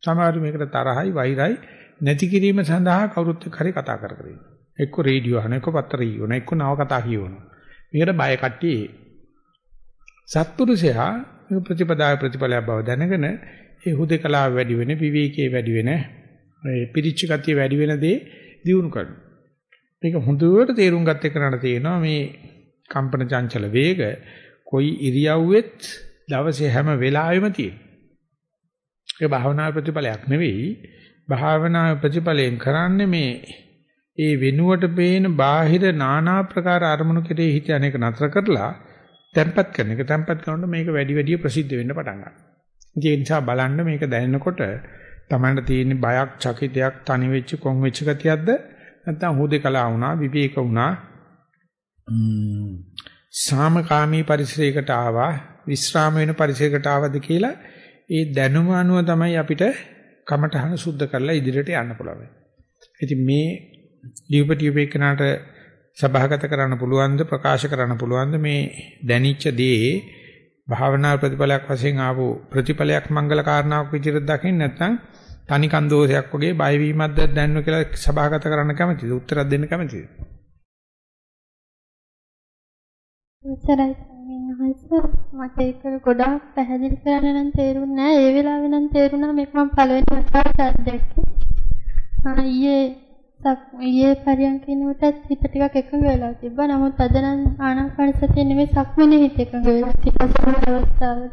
Speaker 1: සමහරවිට මේකට තරහයි වෛරයි නැති කිරීම සඳහා කවුරුත් එක්ක හරි කතා කර කර ඉන්නවා. එක්ක රේඩියෝ අහන එක්ක පත්‍ර කියවන එක්ක නව කතා කියවන. මේකට බය කට්ටිය සත්පුරුෂයා මේ ප්‍රතිපදාවේ ප්‍රතිඵලයක් බව දැනගෙන ඒ හුදේකලාව වැඩි වෙන විවේකයේ වැඩි වෙන ඒ පිරිච්ච ගතිය වැඩි වෙන දේ දියුණු කරනවා. මේක හොඳට තේරුම් ගත්ත එකනට තියෙනවා මේ කම්පන චංචල වේග කොයි ඉරියව්වෙත් දවසේ හැම වෙලාවෙම තියෙනවා. ඒක භාවනා ප්‍රතිඵලයක් නෙවෙයි. භාවනා ප්‍රතිඵලයෙන් කරන්නේ මේ ඒ වෙනුවට පේන බාහිර নানা ප්‍රකාර අරමුණු කෙරෙහි හිත අනේක නතර කරලා තැම්පත් කරන එක තැම්පත් කරනකොට මේක වැඩි වැඩි ප්‍රසිද්ධ වෙන්න පටන් ගන්නවා. ඒ නිසා බලන්න මේක දැනෙනකොට තමන්ට තියෙන බයක්, චකිතයක්, තනි වෙච්ච, කොන් වෙච්ච ගතියක්ද නැත්නම් හුදේකලා වුණා, විවේක වුණා. සාමකාමී පරිසරයකට ආවා, විස්්‍රාම වෙන පරිසරයකට ආවද කියලා ඒ දැනුම අනුව තමයි අපිට කමටහන සුද්ධ කරලා ඉදිරියට යන්න පුළුවන්. ඉතින් මේ දීපටි උපේකනාට සභාගත කරන්න පුළුවන්ද ප්‍රකාශ කරන්න පුළුවන්ද? මේ දැනිච්ච දේ භාවනා ප්‍රතිඵලයක් වශයෙන් ආපු ප්‍රතිඵලයක් මංගල කාරණාවක් විදිහට දකින්න නැත්නම් තනිකන් දෝෂයක් වගේ බය වීමක්ද දැනන කියලා සභාගත කරන්න කැමතිද? උත්තරයක් දෙන්න කැමතිද?
Speaker 4: උත්තරයි මට ඒක ගොඩාක් පැහැදිලි කරන්න නම් තේරුන්නේ නැහැ. ඒ වෙලාවේ නම් තේරුණා මේක මම පළවෙනි වතාවට අත්දැක්කේ ඊයේ ඊයේ පරියන්කිනුවටත් හිත ටිකක් එකඟ වෙලා තිබ්බා. නමුත් අද නම් ආනාපාන සතිය නෙමෙයි සක්මනේ හිත එකඟ වෙලා තිබ්බා සමහර අවස්ථාවල.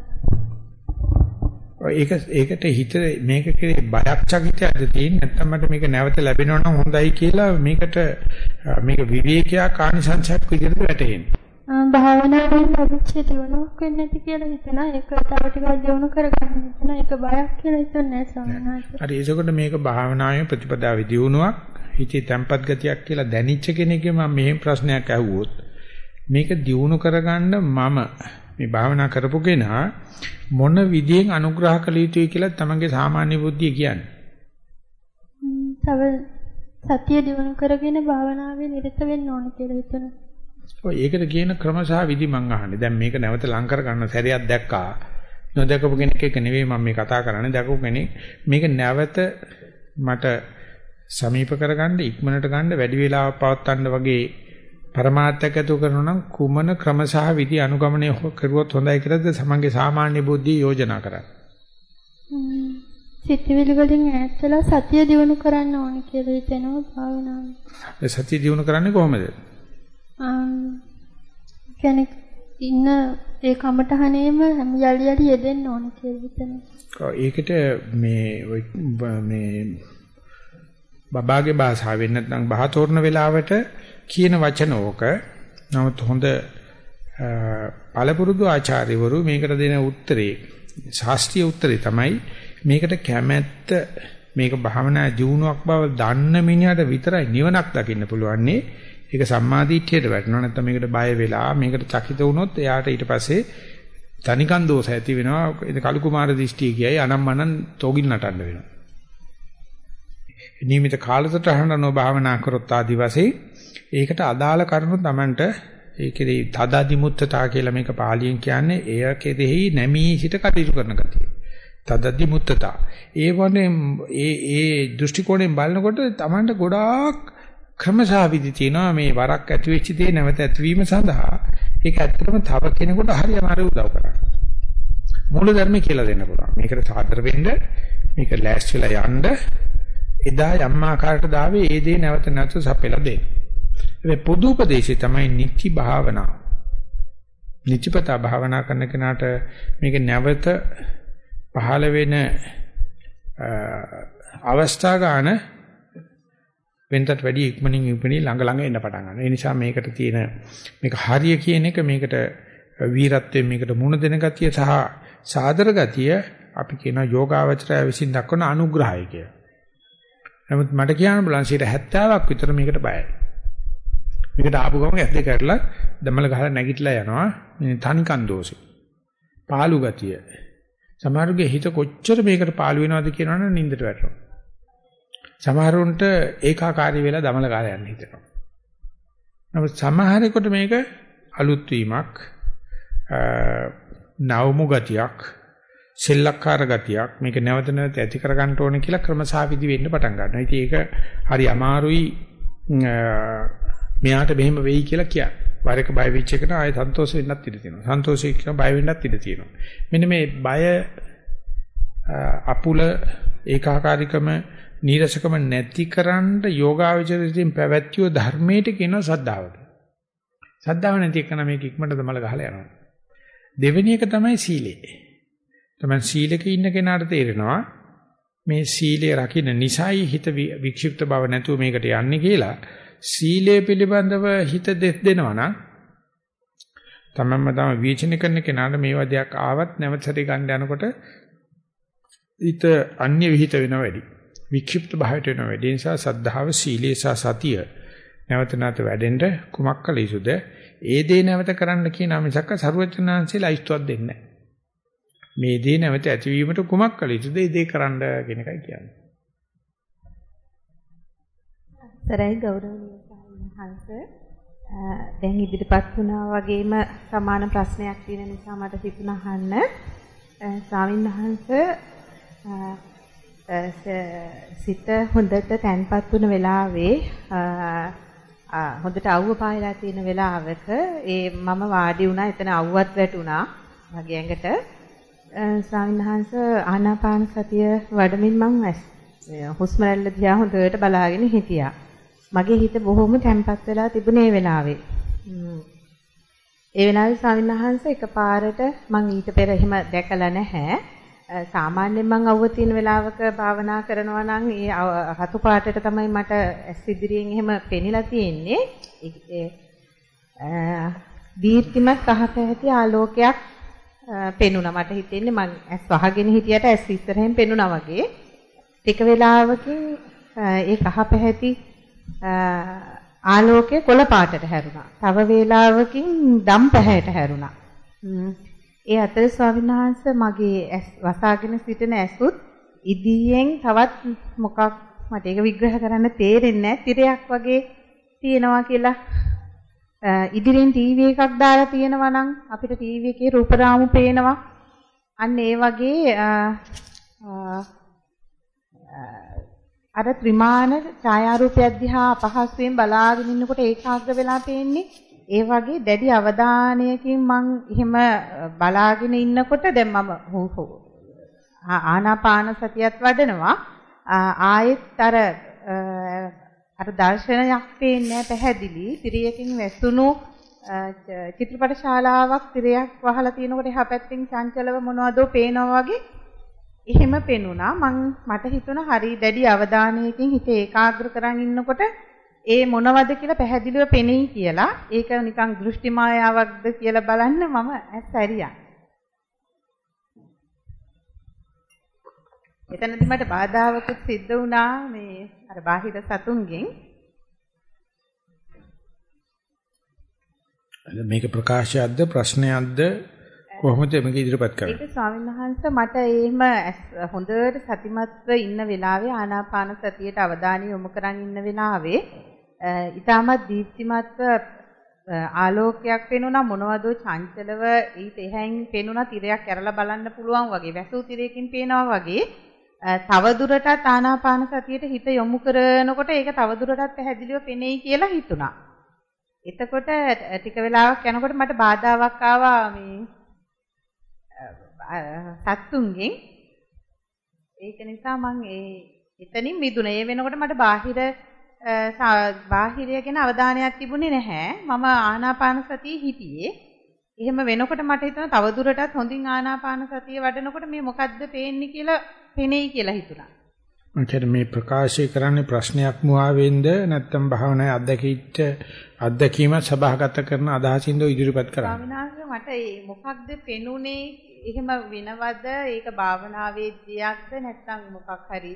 Speaker 1: ඒක ඒකට හිත මේක කෙරේ බයක් චකිතයක්ද තියෙන්නේ නැත්නම් මට මේක නැවත ලැබෙනවා නම් හොඳයි කියලා මේකට මේක විවේකයක් ආනිසංසයක් විදිහට වැටෙන්නේ.
Speaker 4: භාවනාවෙන් ලැබිච්ච දියුණුවක් වෙන්නේ නැති කියලා හිතනවා. ඒක තව ටිකක් දියුණු කරගන්න හිතනවා. ඒක බයක් කියලා හිතන්නේ නැහැ වහන්සේ.
Speaker 1: හරි ඒසකොට මේක භාවනාවේ ප්‍රතිපදාවේ දියුණුවක් හිතේ තැම්පත් ගතියක් කියලා දැනිච්ච කෙනෙක්ගේ මම මෙහෙම ප්‍රශ්නයක් අහුවොත් මේක දියුණු කරගන්න මම මේ භාවනා කරපු කෙනා මොන විදියෙන් අනුග්‍රහ කළ යුතුයි කියලා තමන්ගේ සාමාන්‍ය බුද්ධිය කියන්නේ.
Speaker 4: තව සතිය දිනු කරගෙන භාවනාවේ නිරත වෙන්න ඕන කියලා හිතනවා.
Speaker 1: ඔය ඒකට කියන ක්‍රම සහ විදි මං අහන්නේ. දැන් මේක නැවත ලං කර ගන්න සැරයක් දැක්කා. නොදකපු කෙනෙක් එක නෙවෙයි මම මේ කතා කරන්නේ. දැකපු කෙනෙක් මේක නැවත මට සමීප කරගන්න ඉක්මනට ගන්න වැඩි වේලාවක් පවත්වන්න වගේ પરමාර්ථයක් ඇතුව කරනවා නම් කුමන ක්‍රම සහ විදි අනුගමනය කරුවොත් හොඳයි කියලාද සමන්ගේ සාමාන්‍ය බුද්ධිය යෝජනා කරන්නේ.
Speaker 4: සිතවිලි වලින් ඈත් වෙලා සතිය දිනු කරන්න ඕනේ කියලා හිතෙනවා භාවනාව.
Speaker 1: සතිය දිනු කරන්නේ කොහොමද?
Speaker 4: කෙනෙක් ඉන්න ඒ කමටහනේම යලි යලි යෙදෙන්න ඕනේ කියලා හිතෙනවා.
Speaker 1: ඒකට මේ මේ බබාගේ භාෂාවෙන් නැත්නම් බහතෝරන වෙලාවට කියන වචන ඕක. නමුත් හොඳ පළපුරුදු ආචාර්යවරු මේකට දෙන උත්තරේ ශාස්ත්‍රීය උත්තරේ තමයි මේකට කැමැත්ත මේක භාවනා ජීවුණක් බව දන්න මිනිහට විතරයි නිවනක් දකින්න පුළුවන්නේ. ඒක සම්මාදිට්ඨියට වැටෙනවා නැත්නම් මේකට බය වෙලා මේකට චකිත වුණොත් එයාට ඊට පස්සේ තනිකන් දෝෂ ඇති වෙනවා. ඒ කලු කුමාර දිෂ්ටි කියයි අනම්මනම් තෝගින් නටන්න වෙනවා. නියමිත කාලසටහන නොභාවනා කරොත් ආදි වශයෙන් ඒකට අදාළ කරුණු Tamanට ඒකේ තදදිමුත්තතා කියලා මේක පාලියෙන් කියන්නේ එය කෙරෙහි නැමී සිට කටයුතු කරන ගතිය. තදදිමුත්තතා. ඒ වනේ ඒ ඒ දෘෂ්ටි කෝණයෙන් බලනකොට Tamanට ගොඩාක් ක්‍රමසාවිදි තියෙනවා මේ වරක් ඇති වෙච්ච දේ නැවත ඇතිවීම සඳහා. ඒක ඇත්තටම තව කෙනෙකුට හරි අමාරු උදව් කරනවා. මූල ධර්ම කියලා දෙන්න පුළුවන්. මේකට සාදර වෙන්න මේක ලෑස්තිලා යන්න එදා යම් ආකාරයකට දාවේ ඒ දේ නැවත නැවත සපෙලා දෙන්න. ඒ පොදු උපදේශය තමයි නිත්‍ය භාවනා. නිත්‍යපත භාවනා කරන කෙනාට මේක නැවත පහළ වෙන අවස්ථා ගන්න වෙනතට වැඩි ඉක්මනින් ඉක්මනින් ළඟ ළඟ එන්න පටන් ගන්නවා. ඒ නිසා මේකට තියෙන මේක හරිය කියන එක මේකට වීරත්වයෙන් මේකට මුණ දෙන ගතිය සහ සාදර ගතිය අපි කියන යෝගාවචරය විසින් දක්වන අනුග්‍රහය කියලා. නමුත් මට කියන්න බලන් 70ක් විතර මේකට බයයි. මේකට ආපු ගමන් ඇස් දෙක ඇරලා දමල ගහලා නැගිටලා යනවා. මේ තනිකන් දෝෂේ. පාළු ගතිය. සමහරුගේ හිත කොච්චර මේකට පාළු වෙනවද කියනවනම් නින්දට වැටෙනවා. සමහරුන්ට ඒකාකාරී වෙලා දමල ගාලා යන්න හිතෙනවා. නමුත් සමහරෙකුට මේක අලුත් වීමක් නවමු ගතියක් සෙල්ලක්කාර ගතියක් මේක නැවත නැවත ඇති කර ගන්න ඕනේ කියලා ක්‍රමසාවිදි වෙන්න පටන් ගන්නවා. ඉතින් ඒක හරි අමාරුයි මෙයාට මෙහෙම වෙයි කියලා කියන්නේ. වර එක බය වෙච්ච එකට ආයෙ සන්තෝෂ වෙන්නත් ඉඩ තියෙනවා. සන්තෝෂය කියන බය වෙන්නත් ඉඩ තියෙනවා. මෙන්න මේ බය අපුල ඒකාකාරීකම නීරසකම නැතිකරන්න යෝගාවචරයෙන් පැවැත්විය ධර්මයට කියන සද්ධාවට. සද්ධාව නැති එකන මේක ඉක්මනට දමල ගහලා යනවා. දෙවෙනි එක තමයි සීලය. තමයි සීලක ඉන්න කෙනාට තේරෙනවා මේ සීලය රකින්න නිසයි හිත වික්ෂිප්ත බව නැතුව මේකට යන්නේ කියලා සීලය පිළිබඳව හිත දෙස් දෙනවා නම් තමන්ම තම විචින කරන කෙනාට මේ වදයක් ආවත් නැවත සැරේ ගන්න යනකොට හිත අන්‍ය විහිිත වෙනවා වැඩි. වික්ෂිප්ත භාවයට වෙනවා වැඩි. ඒ නිසා සද්ධාව සීලේ සහ සතිය නැවත නැවත වැඩෙන්න කුමක් කළ යුතුද? ඒ දේ නැවත කරන්න කියන මිසක්ක සරුවචනාංශේ ලයිස්තුවක් දෙන්නේ නැහැ. මේ දේ නැවත ඇතිවීමට කුමක් කළ යුතුද? ඒ දේ කරන්න කියන එකයි කියන්නේ.
Speaker 5: සරයි ගෞරවනීය ස්වාමීන් දැන් ඉදිරිපත් වුණා වගේම සමාන ප්‍රශ්නයක් තියෙන නිසා මට හිතුණා අහන්න. ස්වාමීන් වහන්සේ සිත හොඳට තැන්පත් වුණ වෙලාවේ හොඳට අවුව පායලා තියෙන වෙලාවක ඒ මම වාඩි වුණා එතන අවුවත් වැටුණා මගේ ඇඟට ස්වාමීන් වහන්සේ ආනාපාන සතිය වඩමින් මම හුස්ම රැල්ල දිහා හොඳට බලාගෙන හිටියා. මගේ හිත බොහොම තැම්පත් වෙලා තිබුණේ වෙලාවේ. ඒ වෙලාවේ ස්වාමීන් වහන්සේ එකපාරට මම ඊට පෙර එහෙම දැකලා නැහැ. සාමාන්‍යයෙන් මම අවුව තියෙන වෙලාවක භාවනා කරනවා නම් ඒ රතු පාටට තමයි මට ඇස් ඉදිරියෙන් එහෙම පෙනිලා තියෙන්නේ. දීප්තිමත් කහ පැහැති ආලෝකයක් පෙනුණා. මට හිතෙන්නේ මම ඇස් වහගෙන හිටියට ඇස් ඉස්සරහෙන් පෙනුණා වගේ. ටික වෙලාවකින් ඒ කහ පැහැති ආලෝකය කොළ පාටට හැරුණා. තව වේලාවකින් දම් පැහැයට හැරුණා. ඒ අතර ස්වාමීන් වහන්සේ මගේ ඇස් වසාගෙන සිටින ඇසුත් ඉදියෙන් තවත් මොකක් මට ඒක විග්‍රහ කරන්න තේරෙන්නේ නැහැ. තිරයක් වගේ තියෙනවා කියලා ඉදිරියෙන් ටීවී එකක් දාලා තියෙනවා නම් අපිට ටීවී එකේ රූපරාමු පේනවා. අන්න ඒ වගේ අර ත්‍රිමාන ඡායාරූපයක් දිහා අපහසුයෙන් බලාගෙන ඉන්නකොට ඒකාග්‍ර වෙලා පේන්නේ ඒ වගේ දැඩි අවධානයකින් මං එහෙම බලාගෙන ඉන්නකොට දැන් මම ආනාපාන සතියත් වඩනවා ආයෙත් අර අර දර්ශනයක් පේන්නේ පැහැදිලි. තිරයකින් වැසුණු චිත්‍රපට ශාලාවක් තිරයක් වහලා තියෙනකොට එහා පැත්තෙන් චංචලව මොනවදෝ පේනවා වගේ? එහෙම පෙනුණා. මං මට හිතුණා හරි දැඩි අවධානයකින් හිත ඒකාග්‍ර කරන් ඉන්නකොට ඒ මොනවද කියලා පැහැදිලිව පෙනෙයි කියලා. ඒක නිකන් දෘෂ්ටි මායාවක්ද කියලා බලන්න මම ඇස් ඇරියා. එතනදි මට බාධාවකුත් සිද්ධ වුණා මේ අර බාහිර සතුන්ගෙන්.
Speaker 1: මේක ප්‍රකාශයක්ද ප්‍රශ්නයක්ද කොහොමද මේක ඉදිරිපත් කරන්නේ?
Speaker 5: ඒක ස්වාමීන් වහන්සේ මට එහෙම හොඳට සතිමත්ව ඉන්න වෙලාවේ ආනාපාන සතියට අවධානය යොමු කරන් ඉන්න වෙලාවේ ඊටමත් දීප්තිමත්ව ආලෝකයක් පෙනුණා මොනවද චංචලව ඊට එහැයින් පෙනුණා තිරයක් ඇරලා බලන්න පුළුවන් වගේ වැසූ තිරයකින් පේනවා වගේ තව දුරටත් ආනාපාන සතියට හිත යොමු කරනකොට ඒක තව දුරටත් පැහැදිලිව පෙනෙයි කියලා හිතුණා. එතකොට ටික වෙලාවක් යනකොට මට බාධාවක් ආවා මේ සත්තුන්ගෙන් ඒක නිසා මම ඒ එතනින් මිදුණා. ඒ වෙනකොට මට බාහිර බාහිරය ගැන අවධානයක් තිබුණේ නැහැ. මම ආනාපාන සතියේ හිටියේ. එහෙම වෙනකොට මට හිතෙනවා තවදුරටත් හොඳින් ආනාපාන සතිය වඩනකොට මේ මොකද්ද පේන්නේ කියලා පෙනෙයි කියලා හිතුණා.
Speaker 1: මම මේ ප්‍රකාශය කරන්නේ ප්‍රශ්නයක් මුවාවෙන්ද නැත්නම් භාවනාවේ අත්දැකීච්ච අත්දැකීම සභාගත කරන අදහසින්ද ඉදිරිපත් කරන්නේ.
Speaker 5: ස්වාමීන් වහන්සේ මට මේ මොකක්ද පෙනුනේ එහෙම වෙනවද ඒක භාවනාවේ දෙයක්ද නැත්නම් මොකක් හරි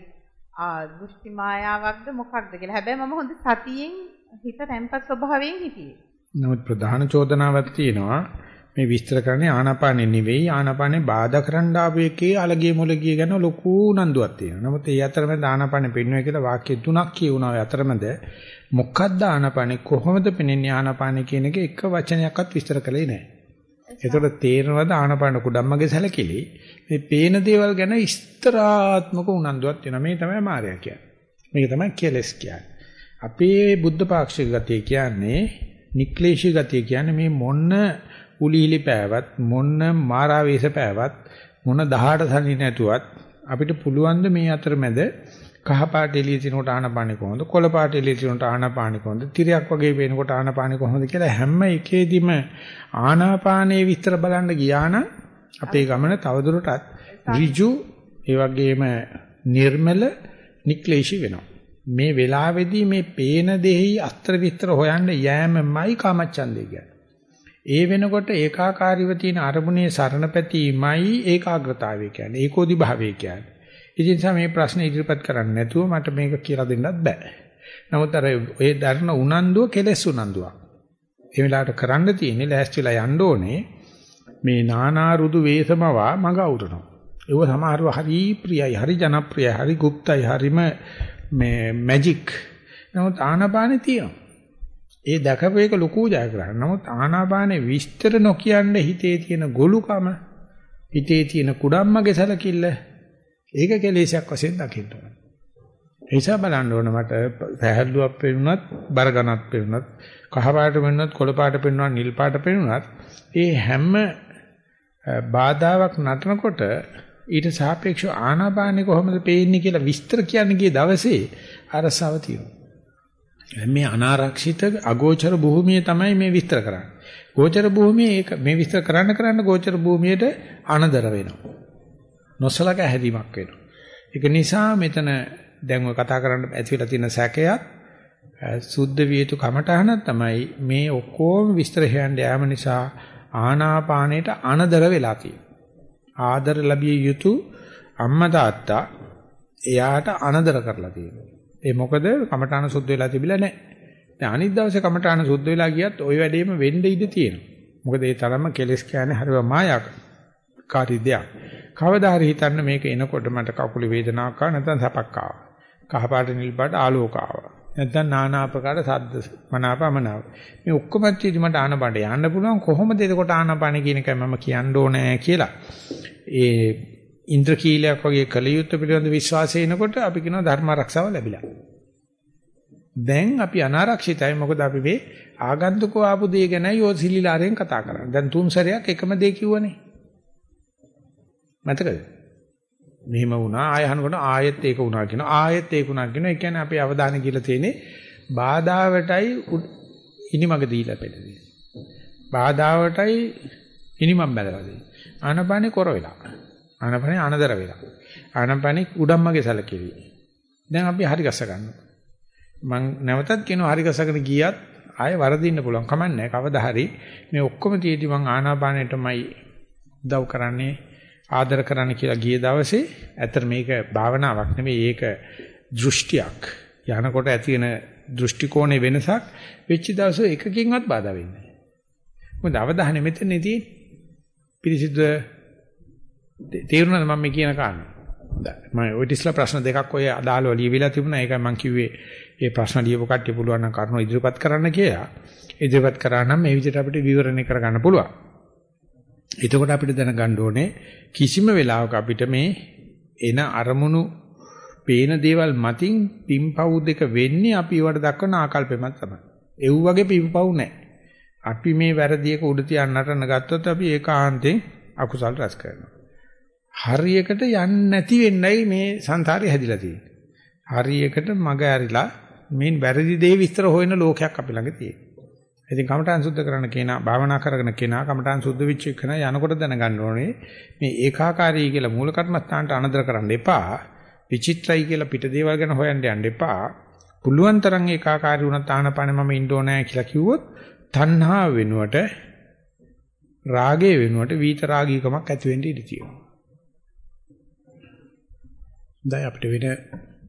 Speaker 5: දෘෂ්ටි මායාවක්ද මොකක්ද කියලා. හැබැයි මම හොඳ සතියෙන් හිත තැම්පත් ස්වභාවයෙන් හිටියේ.
Speaker 1: නමුත් ප්‍රධාන චෝදනාවක් තියෙනවා මේ විස්තර කරන්නේ ආනාපානෙ නෙවෙයි ආනාපානෙ බාධා කරන්න ආපු එකේ අලගිය මොලගිය ගැන ලොකු උනන්දුවක් තියෙනවා. නමුත් ඒ අතරමැද ආනාපානෙ පෙන්වනවා කියලා වාක්‍ය තුනක් කියුණා. ඒ අතරමැද මොකද්ද ආනාපානෙ කොහොමද පෙන්වන්නේ ආනාපානෙ කියන එක එක වචනයක්වත් විස්තර කළේ නැහැ. එතකොට තේරෙනවද ආනාපාන කුඩම්මගේ සැලකිලි මේ පේන දේවල් ගැන ස්තරාත්මක උනන්දුවක් වෙනවා. මේ තමයි මායя කියන්නේ. මේක තමයි කෙලස් කියන්නේ. අපේ බුද්ධ පාක්ෂික ගතිය කියන්නේ නික්ලේශී ගතිය කියන්නේ මේ මොන්න උලිහිලි පෑවත් මොන්න මාරාවේශ පෑවත් මොන 18 සනි නැතුවත් අපිට පුළුවන් මේ අතරමැද කහ පාට එළිය තිනකොට ආනපානෙ කොහොමද කොළ පාට එළිය තිනකොට ආනපානෙ කොහොමද තිරයක් වගේ පේනකොට ආනපානෙ කොහොමද කියලා හැම එකේදීම ආනාපානයේ විස්තර බලන්න ගියා නම් අපේ ගමන තවදුරටත් ඍජු ඒ වගේම නිර්මල නික්ලේශී වෙනවා. මේ වෙලාවේදී මේ පේන දෙහි අස්තර විස්තර හොයන්න යෑමමයි කාමච්ඡන්දේ කියන්නේ. ඒ වෙනකොට ඒකාකාරීව තියෙන අරමුණේ සරණපැතීමයි ඒකාග්‍රතාවය කියන්නේ. ඒකෝදි භාවය කියන්නේ. ඉතින් සම මේ ප්‍රශ්නේ ඉදිරිපත් කරන්නේ නැතුව මට මේක කියලා දෙන්නත් බෑ. නමුත් අර ඒ ධර්ම උනන්දුව කෙලස් උනන්දුවක්. ඒ වෙලාවට කරන්න තියෙන්නේ ලෑස්තිලා යන්න ඕනේ මේ නානා රුදු වේසමවා මඟ අවුරනවා. ඒව සමහරව හරි ප්‍රියයි, හරි ජනප්‍රියයි, හරි গুপ্তයි, හරිම මේ මැජික්. නමුත් ආනපානෙ තියෙනවා. ඒ දැකපු එක ලොකු ජයග්‍රහණ. නමුත් ආනාපානේ විස්තර නොකියන්න හිතේ තියෙන ගොළුකම, හිතේ තියෙන කුඩම්මගේ සැලකිල්ල ඒක කෙලෙසයක් වශයෙන් දකින්න ඕනේ. ඒ නිසා බලන්න ඕන මට පැහැල්ලුවක් පෙන්නුනත්, බර ගණක් පෙන්නුනත්, කහ පාට පෙන්නුනත්, කොළ පාට පෙන්නුනත්, නිල් පාට පෙන්නුනත් ඒ හැම බාධාවක් නටනකොට ඊට සාපේක්ෂව ආනාපානෙ කොහොමද පේන්නේ කියලා විස්තර කියන්න ගිය දවසේ අරසව තියෙනවා. මේ අනාරක්ෂිත අගෝචර භූමිය තමයි මේ විස්තර කරන්නේ. ගෝචර භූමිය ඒක මේ විස්තර කරන්න කරන්න ගෝචර භූමියට අනදර වෙනවා. නොසලකා හැරීමක් වෙනවා. ඒක නිසා මෙතන දැන් ඔය කතා කරන්න ඇතිවලා තියෙන සැකයක් සුද්ධ විය යුතු කමඨහන තමයි මේ ඔක්කොම විස්තර හොයන්න යාම නිසා ආනාපානයට අනදර වෙලා තියෙනවා. ආදර ලැබිය යුතු අම්මා තාත්තා එයාට අනදර කරලා තියෙනවා. ඒ මොකද කමඨාන සුද්ධ වෙලා තිබිලා නැහැ. දැන් අනිත් දවසේ කමඨාන සුද්ධ වෙලා ගියත් ওই වැඩේම වෙන්න ඉඩ තියෙනවා. මොකද ඒ තරම්ම කෙලස් කියන්නේ හරිව මායාකාරී දෙයක්. කවදා හරි හිතන්න මේක එනකොට මට කකුලේ වේදනාවක් ආවා නැත්නම් සැපක් ආවා. කහපාට නිල් පාට ආලෝක ආවා. නැත්නම් নানা ආකාර සද්ද මනාපමනාව. මේ ඔක්කොම චීදි මට ආනපාට යන්න පුළුවන් කොහොමද එතකොට ආනපාන කියන එක මම කියන්න ඕනේ කියලා. ඒ ඉන්ද්‍රකීලයක් වගේ කලියුත් පිළිබඳ විශ්වාසය එනකොට අපි කියනවා ධර්ම ආරක්ෂාව ලැබිලා. දැන් අපි අනාරක්ෂිතයි මොකද අපි මේ ආගන්තුකෝ ආපු දේ ගැන යෝසිලිලාරෙන් කතා කරන්නේ. දැන් තුන් සැරයක් එකම දේ කිව්වනේ. මතකද? මෙහෙම වුණා ආය අහනකොට ආයෙත් ඒක වුණා කියනවා ආයෙත් ඒක වුණා කියනවා ඒ කියන්නේ අපේ අවධානය කියලා තියෙන්නේ බාධාවටයි ඉනිමග දීලා පෙළදී බාධාවටයි ඉනිමම් බැලලා දෙන්නේ ආනපානේ කොර වෙලා ආනපානේ අනදර වෙලා. ආනපානේ උඩම්මගේ සැලකෙවි දැන් අපි හරි ගස්ස ගන්නවා. මං නැවතත් කියනවා හරි ගසගෙන ගියත් ආයෙ වරදින්න පුළුවන්. කමන්නේ කවදා හරි මේ ඔක්කොම තියදී මං ආනාපානෙටමයි උදව් කරන්නේ ආදර කරන්න කියලා ගිය දවසේ ඇත්තට මේක භාවනාවක් නෙවෙයි ඒක දෘෂ්ටියක්. යනකොට ඇති වෙන දෘෂ්ටි කෝණේ වෙනසක් වෙච්ච දවසේ එකකින්වත් බාධා වෙන්නේ නැහැ. මොකද අවධානය මෙතනදී තියෙන්නේ පිරිසිදු තේරුණාද මම මේ කියන කාරණා මම ඔය ඉතිස්ලා ප්‍රශ්න දෙකක් ඔය අදාළව ලියවිලා තිබුණා ඒකයි මම කිව්වේ මේ ප්‍රශ්න ලියපු කට්ටිය පුළුවන් නම් කරුණු ඉදිරිපත් කරන්න කියලා ඉදිරිපත් කරා නම් මේ විදිහට අපිට විවරණය කරගන්න පුළුවන් එතකොට අපිට දැනගන්න ඕනේ කිසිම වෙලාවක අපිට මේ එන අරමුණු පේන දේවල් මතින් පිම්පව් දෙක වෙන්නේ අපි ඒවට දක්වන ආකල්පෙමත් තමයි. ඒ වගේ පිම්පව් නැහැ. අපි මේ වැරදියක උඩ තියන්න නටන ගත්තොත් අපි ඒකාන්තයෙන් අකුසල් රැස් කරනවා. හරියකට යන්නේ නැති වෙන්නයි මේ සංසාරේ හැදිලා තියෙන්නේ. හරියකට මග ඇරිලා මේ වැරදි දේ විස්තර හොයන ලෝකයක් අපි ළඟ තියෙනවා. ඉතින් කමඨාන් සුද්ධ කරන කෙනා භාවනා කරගෙන කෙනා කමඨාන් සුද්ධ වෙච්ච කෙනා යනකොට දැනගන්න ඕනේ මේ ඒකාකාරී කියලා මූල කර්මස්ථානට අනදර කරන්න එපා. විචිත්‍රයි කියලා පිට දේවල් ගැන හොයන්න යන්න එපා. පුළුවන් තරම් ඒකාකාරී වුණත් ආනපාන මම ඉන්න ඕනේ කියලා කිව්වොත් තණ්හා වෙනුවට රාගය වෙනුවට විත රාගීකමක් ඇති වෙන්න ඉඩ තියෙනවා. දැන් අපිට වෙන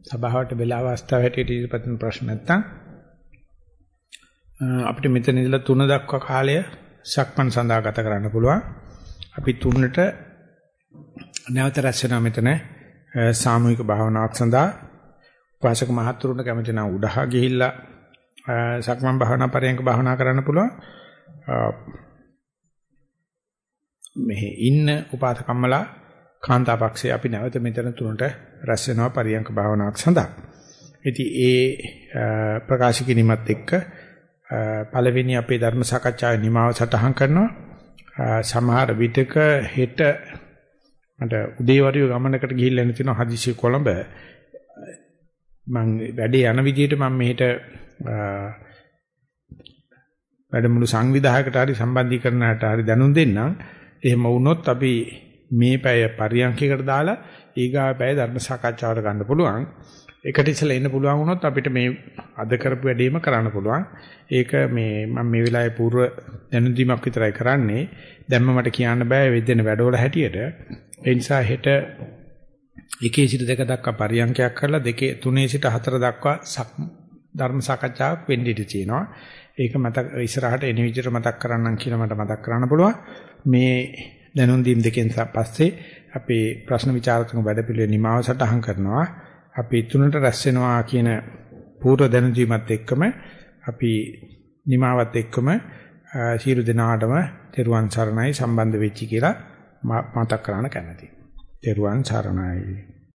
Speaker 1: සභාවට වෙලාව අවස්ථාව හැටියට ඉදිරිපත් ප්‍රශ්න නැත්තම් අපිට මෙතන ඉඳලා 3 දක්වා කාලය සක්මන් සඳහා ගත කරන්න පුළුවන්. අපි 3ට නැවත රැස් වෙනා මෙතන සාමූහික භාවනාවක් සඳහා වාසක මහත්තුරුන්ට කැමති නම් උඩහා ගිහිල්ලා සක්මන් භාවනා පරයන්ක භාවනා කරන්න පුළුවන්. මෙහි ඉන්න උපාසකම්මලා කාන්තාපක්ෂේ අපි නැවත මෙතන තුනට රැස් වෙනවා පරියන්ක භාවනාවක් සඳහා. ඉතින් ඒ ප්‍රකාශ කිරීමත් එක්ක පළවෙනි අපේ ධර්ම සාකච්ඡාවේ නිමාව සටහන් කරනවා. සමහර විටක හෙට මට උදේවරු ගමනකට ගිහිල්ලා ඉන්න තියෙනවා හදිසි කොළඹ. මම වැඩේ යන විදිහට මම මෙහෙට වැඩමුළු සංවිධායකට හරි සම්බන්ධීකරණයට හරි දැනුම් දෙන්නම්. එහෙම වුණොත් අපි මේ පැය පරියන්කයකට දාලා ඊගා පැය ධර්ම සාකච්ඡාවට ගන්න පුළුවන්. එකට ඉස්සලා එන්න පුළුවන් වුණොත් අපිට මේ අද කරපු වැඩේම කරන්න පුළුවන්. ඒක මේ මම මේ වෙලාවේ පූර්ව දැනුම් දීමක් විතරයි කරන්නේ. දැම්ම මට කියන්න බෑ වෙදෙන වැඩවල හැටියට. ඒ නිසා හෙට එකේ සිට දෙක දක්වා පරියන්කයක් කරලා දෙකේ තුනේ සිට හතර දක්වා ධර්ම සාකච්ඡාවක් වෙන්න ඉඩ තියෙනවා. ඒක මතක ඉස්සරහට එන විදිහට මතක් කරන්නම් කියලා මට මතක් කරන්න පුළුවන්. මේ දැනුම් දීම් දෙකෙන් පස්සේ අපේ ප්‍රශ්න විචාරතුංග වැඩපිළිවෙල නිමාව සටහන් කරනවා. අපි තුනට රැස් වෙනවා කියන පූර්ව දැනුදීමත් එක්කම අපි නිමාවත් එක්කම සියලු දෙනාටම තෙරුවන් සරණයි සම්බන්ධ වෙච්චි කියලා මතක් කරන්න කැමතියි. තෙරුවන් සරණයි